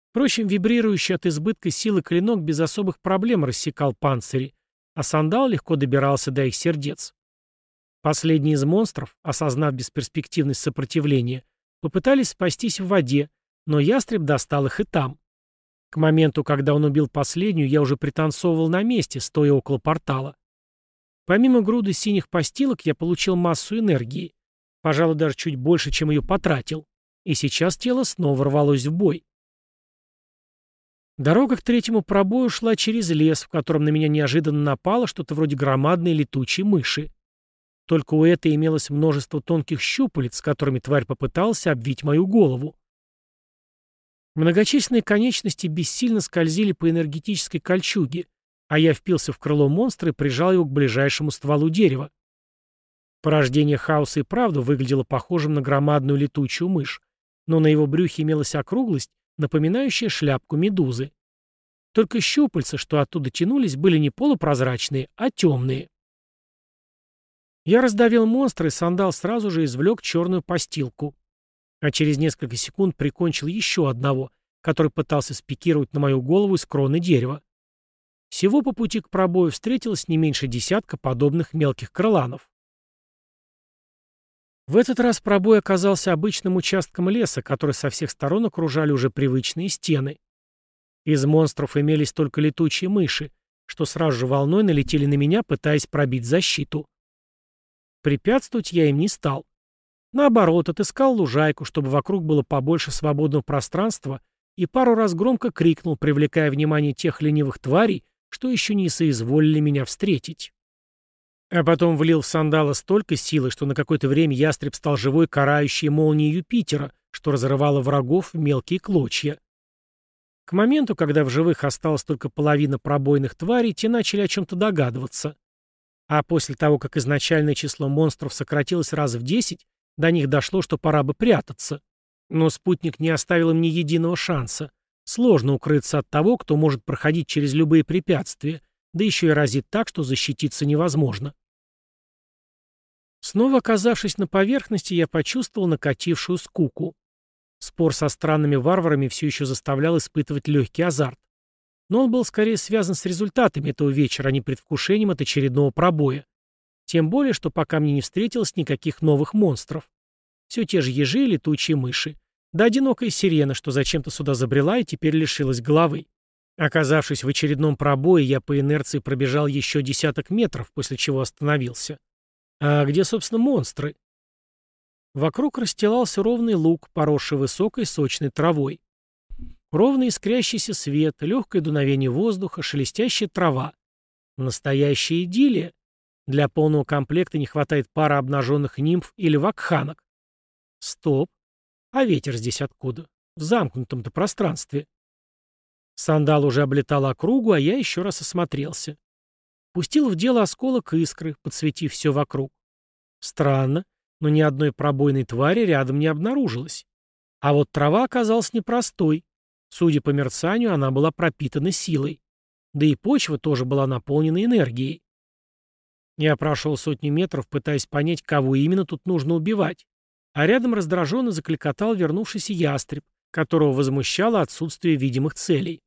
Впрочем, вибрирующий от избытка силы клинок без особых проблем рассекал панцири, а сандал легко добирался до их сердец. Последние из монстров, осознав бесперспективность сопротивления, попытались спастись в воде, но ястреб достал их и там. К моменту, когда он убил последнюю, я уже пританцовывал на месте, стоя около портала. Помимо груды синих постилок, я получил массу энергии. Пожалуй, даже чуть больше, чем ее потратил. И сейчас тело снова рвалось в бой. Дорога к третьему пробою шла через лес, в котором на меня неожиданно напало что-то вроде громадной летучей мыши. Только у этой имелось множество тонких щупалец, с которыми тварь попыталась обвить мою голову. Многочисленные конечности бессильно скользили по энергетической кольчуге, а я впился в крыло монстра и прижал его к ближайшему стволу дерева. Порождение хаоса и правда выглядело похожим на громадную летучую мышь, но на его брюхе имелась округлость, напоминающая шляпку медузы. Только щупальца, что оттуда тянулись, были не полупрозрачные, а темные. Я раздавил монстра, и сандал сразу же извлек черную постилку. А через несколько секунд прикончил еще одного, который пытался спикировать на мою голову из кроны дерева. Всего по пути к пробою встретилось не меньше десятка подобных мелких крыланов. В этот раз пробой оказался обычным участком леса, который со всех сторон окружали уже привычные стены. Из монстров имелись только летучие мыши, что сразу же волной налетели на меня, пытаясь пробить защиту. Препятствовать я им не стал. Наоборот, отыскал лужайку, чтобы вокруг было побольше свободного пространства, и пару раз громко крикнул, привлекая внимание тех ленивых тварей, что еще не соизволили меня встретить. А потом влил в сандала столько силы, что на какое-то время ястреб стал живой карающей молнией Юпитера, что разрывало врагов в мелкие клочья. К моменту, когда в живых осталась только половина пробойных тварей, те начали о чем-то догадываться. А после того, как изначальное число монстров сократилось раз в десять, до них дошло, что пора бы прятаться. Но спутник не оставил им ни единого шанса. Сложно укрыться от того, кто может проходить через любые препятствия, да еще и разит так, что защититься невозможно. Снова оказавшись на поверхности, я почувствовал накатившую скуку. Спор со странными варварами все еще заставлял испытывать легкий азарт но он был скорее связан с результатами этого вечера, а не предвкушением от очередного пробоя. Тем более, что пока мне не встретилось никаких новых монстров. Все те же ежи и летучие мыши. Да одинокая сирена, что зачем-то сюда забрела и теперь лишилась головы. Оказавшись в очередном пробое, я по инерции пробежал еще десяток метров, после чего остановился. А где, собственно, монстры? Вокруг расстилался ровный луг, поросший высокой сочной травой. Ровный искрящийся свет, легкое дуновение воздуха, шелестящая трава. Настоящая идиллия. Для полного комплекта не хватает пары обнаженных нимф или вакханок. Стоп. А ветер здесь откуда? В замкнутом-то пространстве. Сандал уже облетал округу, а я еще раз осмотрелся. Пустил в дело осколок искры, подсветив все вокруг. Странно, но ни одной пробойной твари рядом не обнаружилось. А вот трава оказалась непростой. Судя по мерцанию, она была пропитана силой. Да и почва тоже была наполнена энергией. Я прошел сотни метров, пытаясь понять, кого именно тут нужно убивать. А рядом раздраженно закликотал вернувшийся ястреб, которого возмущало отсутствие видимых целей.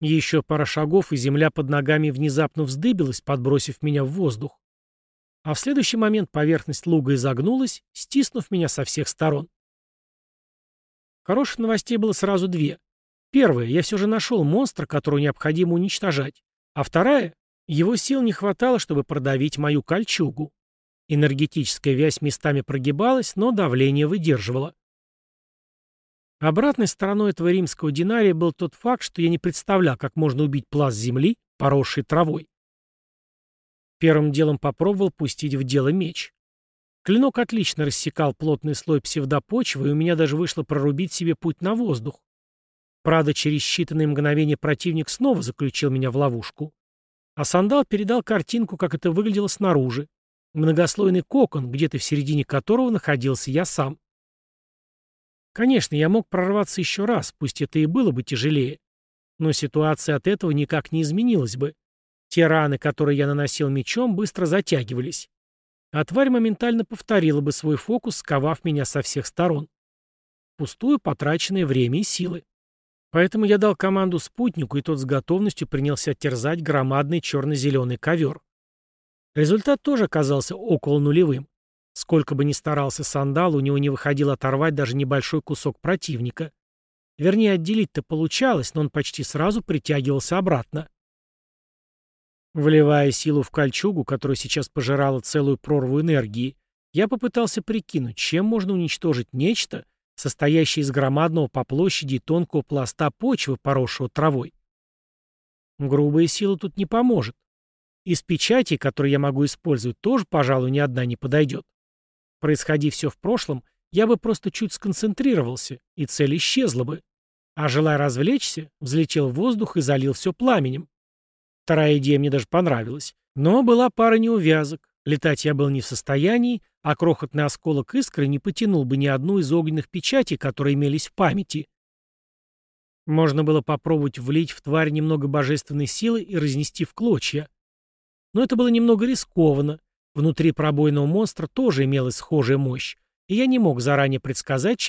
Еще пара шагов, и земля под ногами внезапно вздыбилась, подбросив меня в воздух. А в следующий момент поверхность луга изогнулась, стиснув меня со всех сторон. Хороших новостей было сразу две. Первая, я все же нашел монстра, которого необходимо уничтожать. А вторая, его сил не хватало, чтобы продавить мою кольчугу. Энергетическая вязь местами прогибалась, но давление выдерживало. Обратной стороной этого римского динария был тот факт, что я не представлял, как можно убить пласт земли, поросший травой. Первым делом попробовал пустить в дело меч. Клинок отлично рассекал плотный слой псевдопочвы, и у меня даже вышло прорубить себе путь на воздух. Правда, через считанные мгновения противник снова заключил меня в ловушку. А сандал передал картинку, как это выглядело снаружи. Многослойный кокон, где-то в середине которого находился я сам. Конечно, я мог прорваться еще раз, пусть это и было бы тяжелее. Но ситуация от этого никак не изменилась бы. Те раны, которые я наносил мечом, быстро затягивались а тварь моментально повторила бы свой фокус, сковав меня со всех сторон. Пустую потраченное время и силы. Поэтому я дал команду спутнику, и тот с готовностью принялся терзать громадный черно-зеленый ковер. Результат тоже оказался около нулевым. Сколько бы ни старался сандал, у него не выходило оторвать даже небольшой кусок противника. Вернее, отделить-то получалось, но он почти сразу притягивался обратно. Вливая силу в кольчугу, которая сейчас пожирала целую прорву энергии, я попытался прикинуть, чем можно уничтожить нечто, состоящее из громадного по площади тонкого пласта почвы, поросшего травой. Грубая сила тут не поможет. Из печати, которые я могу использовать, тоже, пожалуй, ни одна не подойдет. Происходи все в прошлом, я бы просто чуть сконцентрировался, и цель исчезла бы. А желая развлечься, взлетел в воздух и залил все пламенем. Вторая идея мне даже понравилась. Но была пара неувязок. Летать я был не в состоянии, а крохотный осколок искры не потянул бы ни одну из огненных печатей, которые имелись в памяти. Можно было попробовать влить в тварь немного божественной силы и разнести в клочья. Но это было немного рискованно. Внутри пробойного монстра тоже имелась схожая мощь, и я не мог заранее предсказать,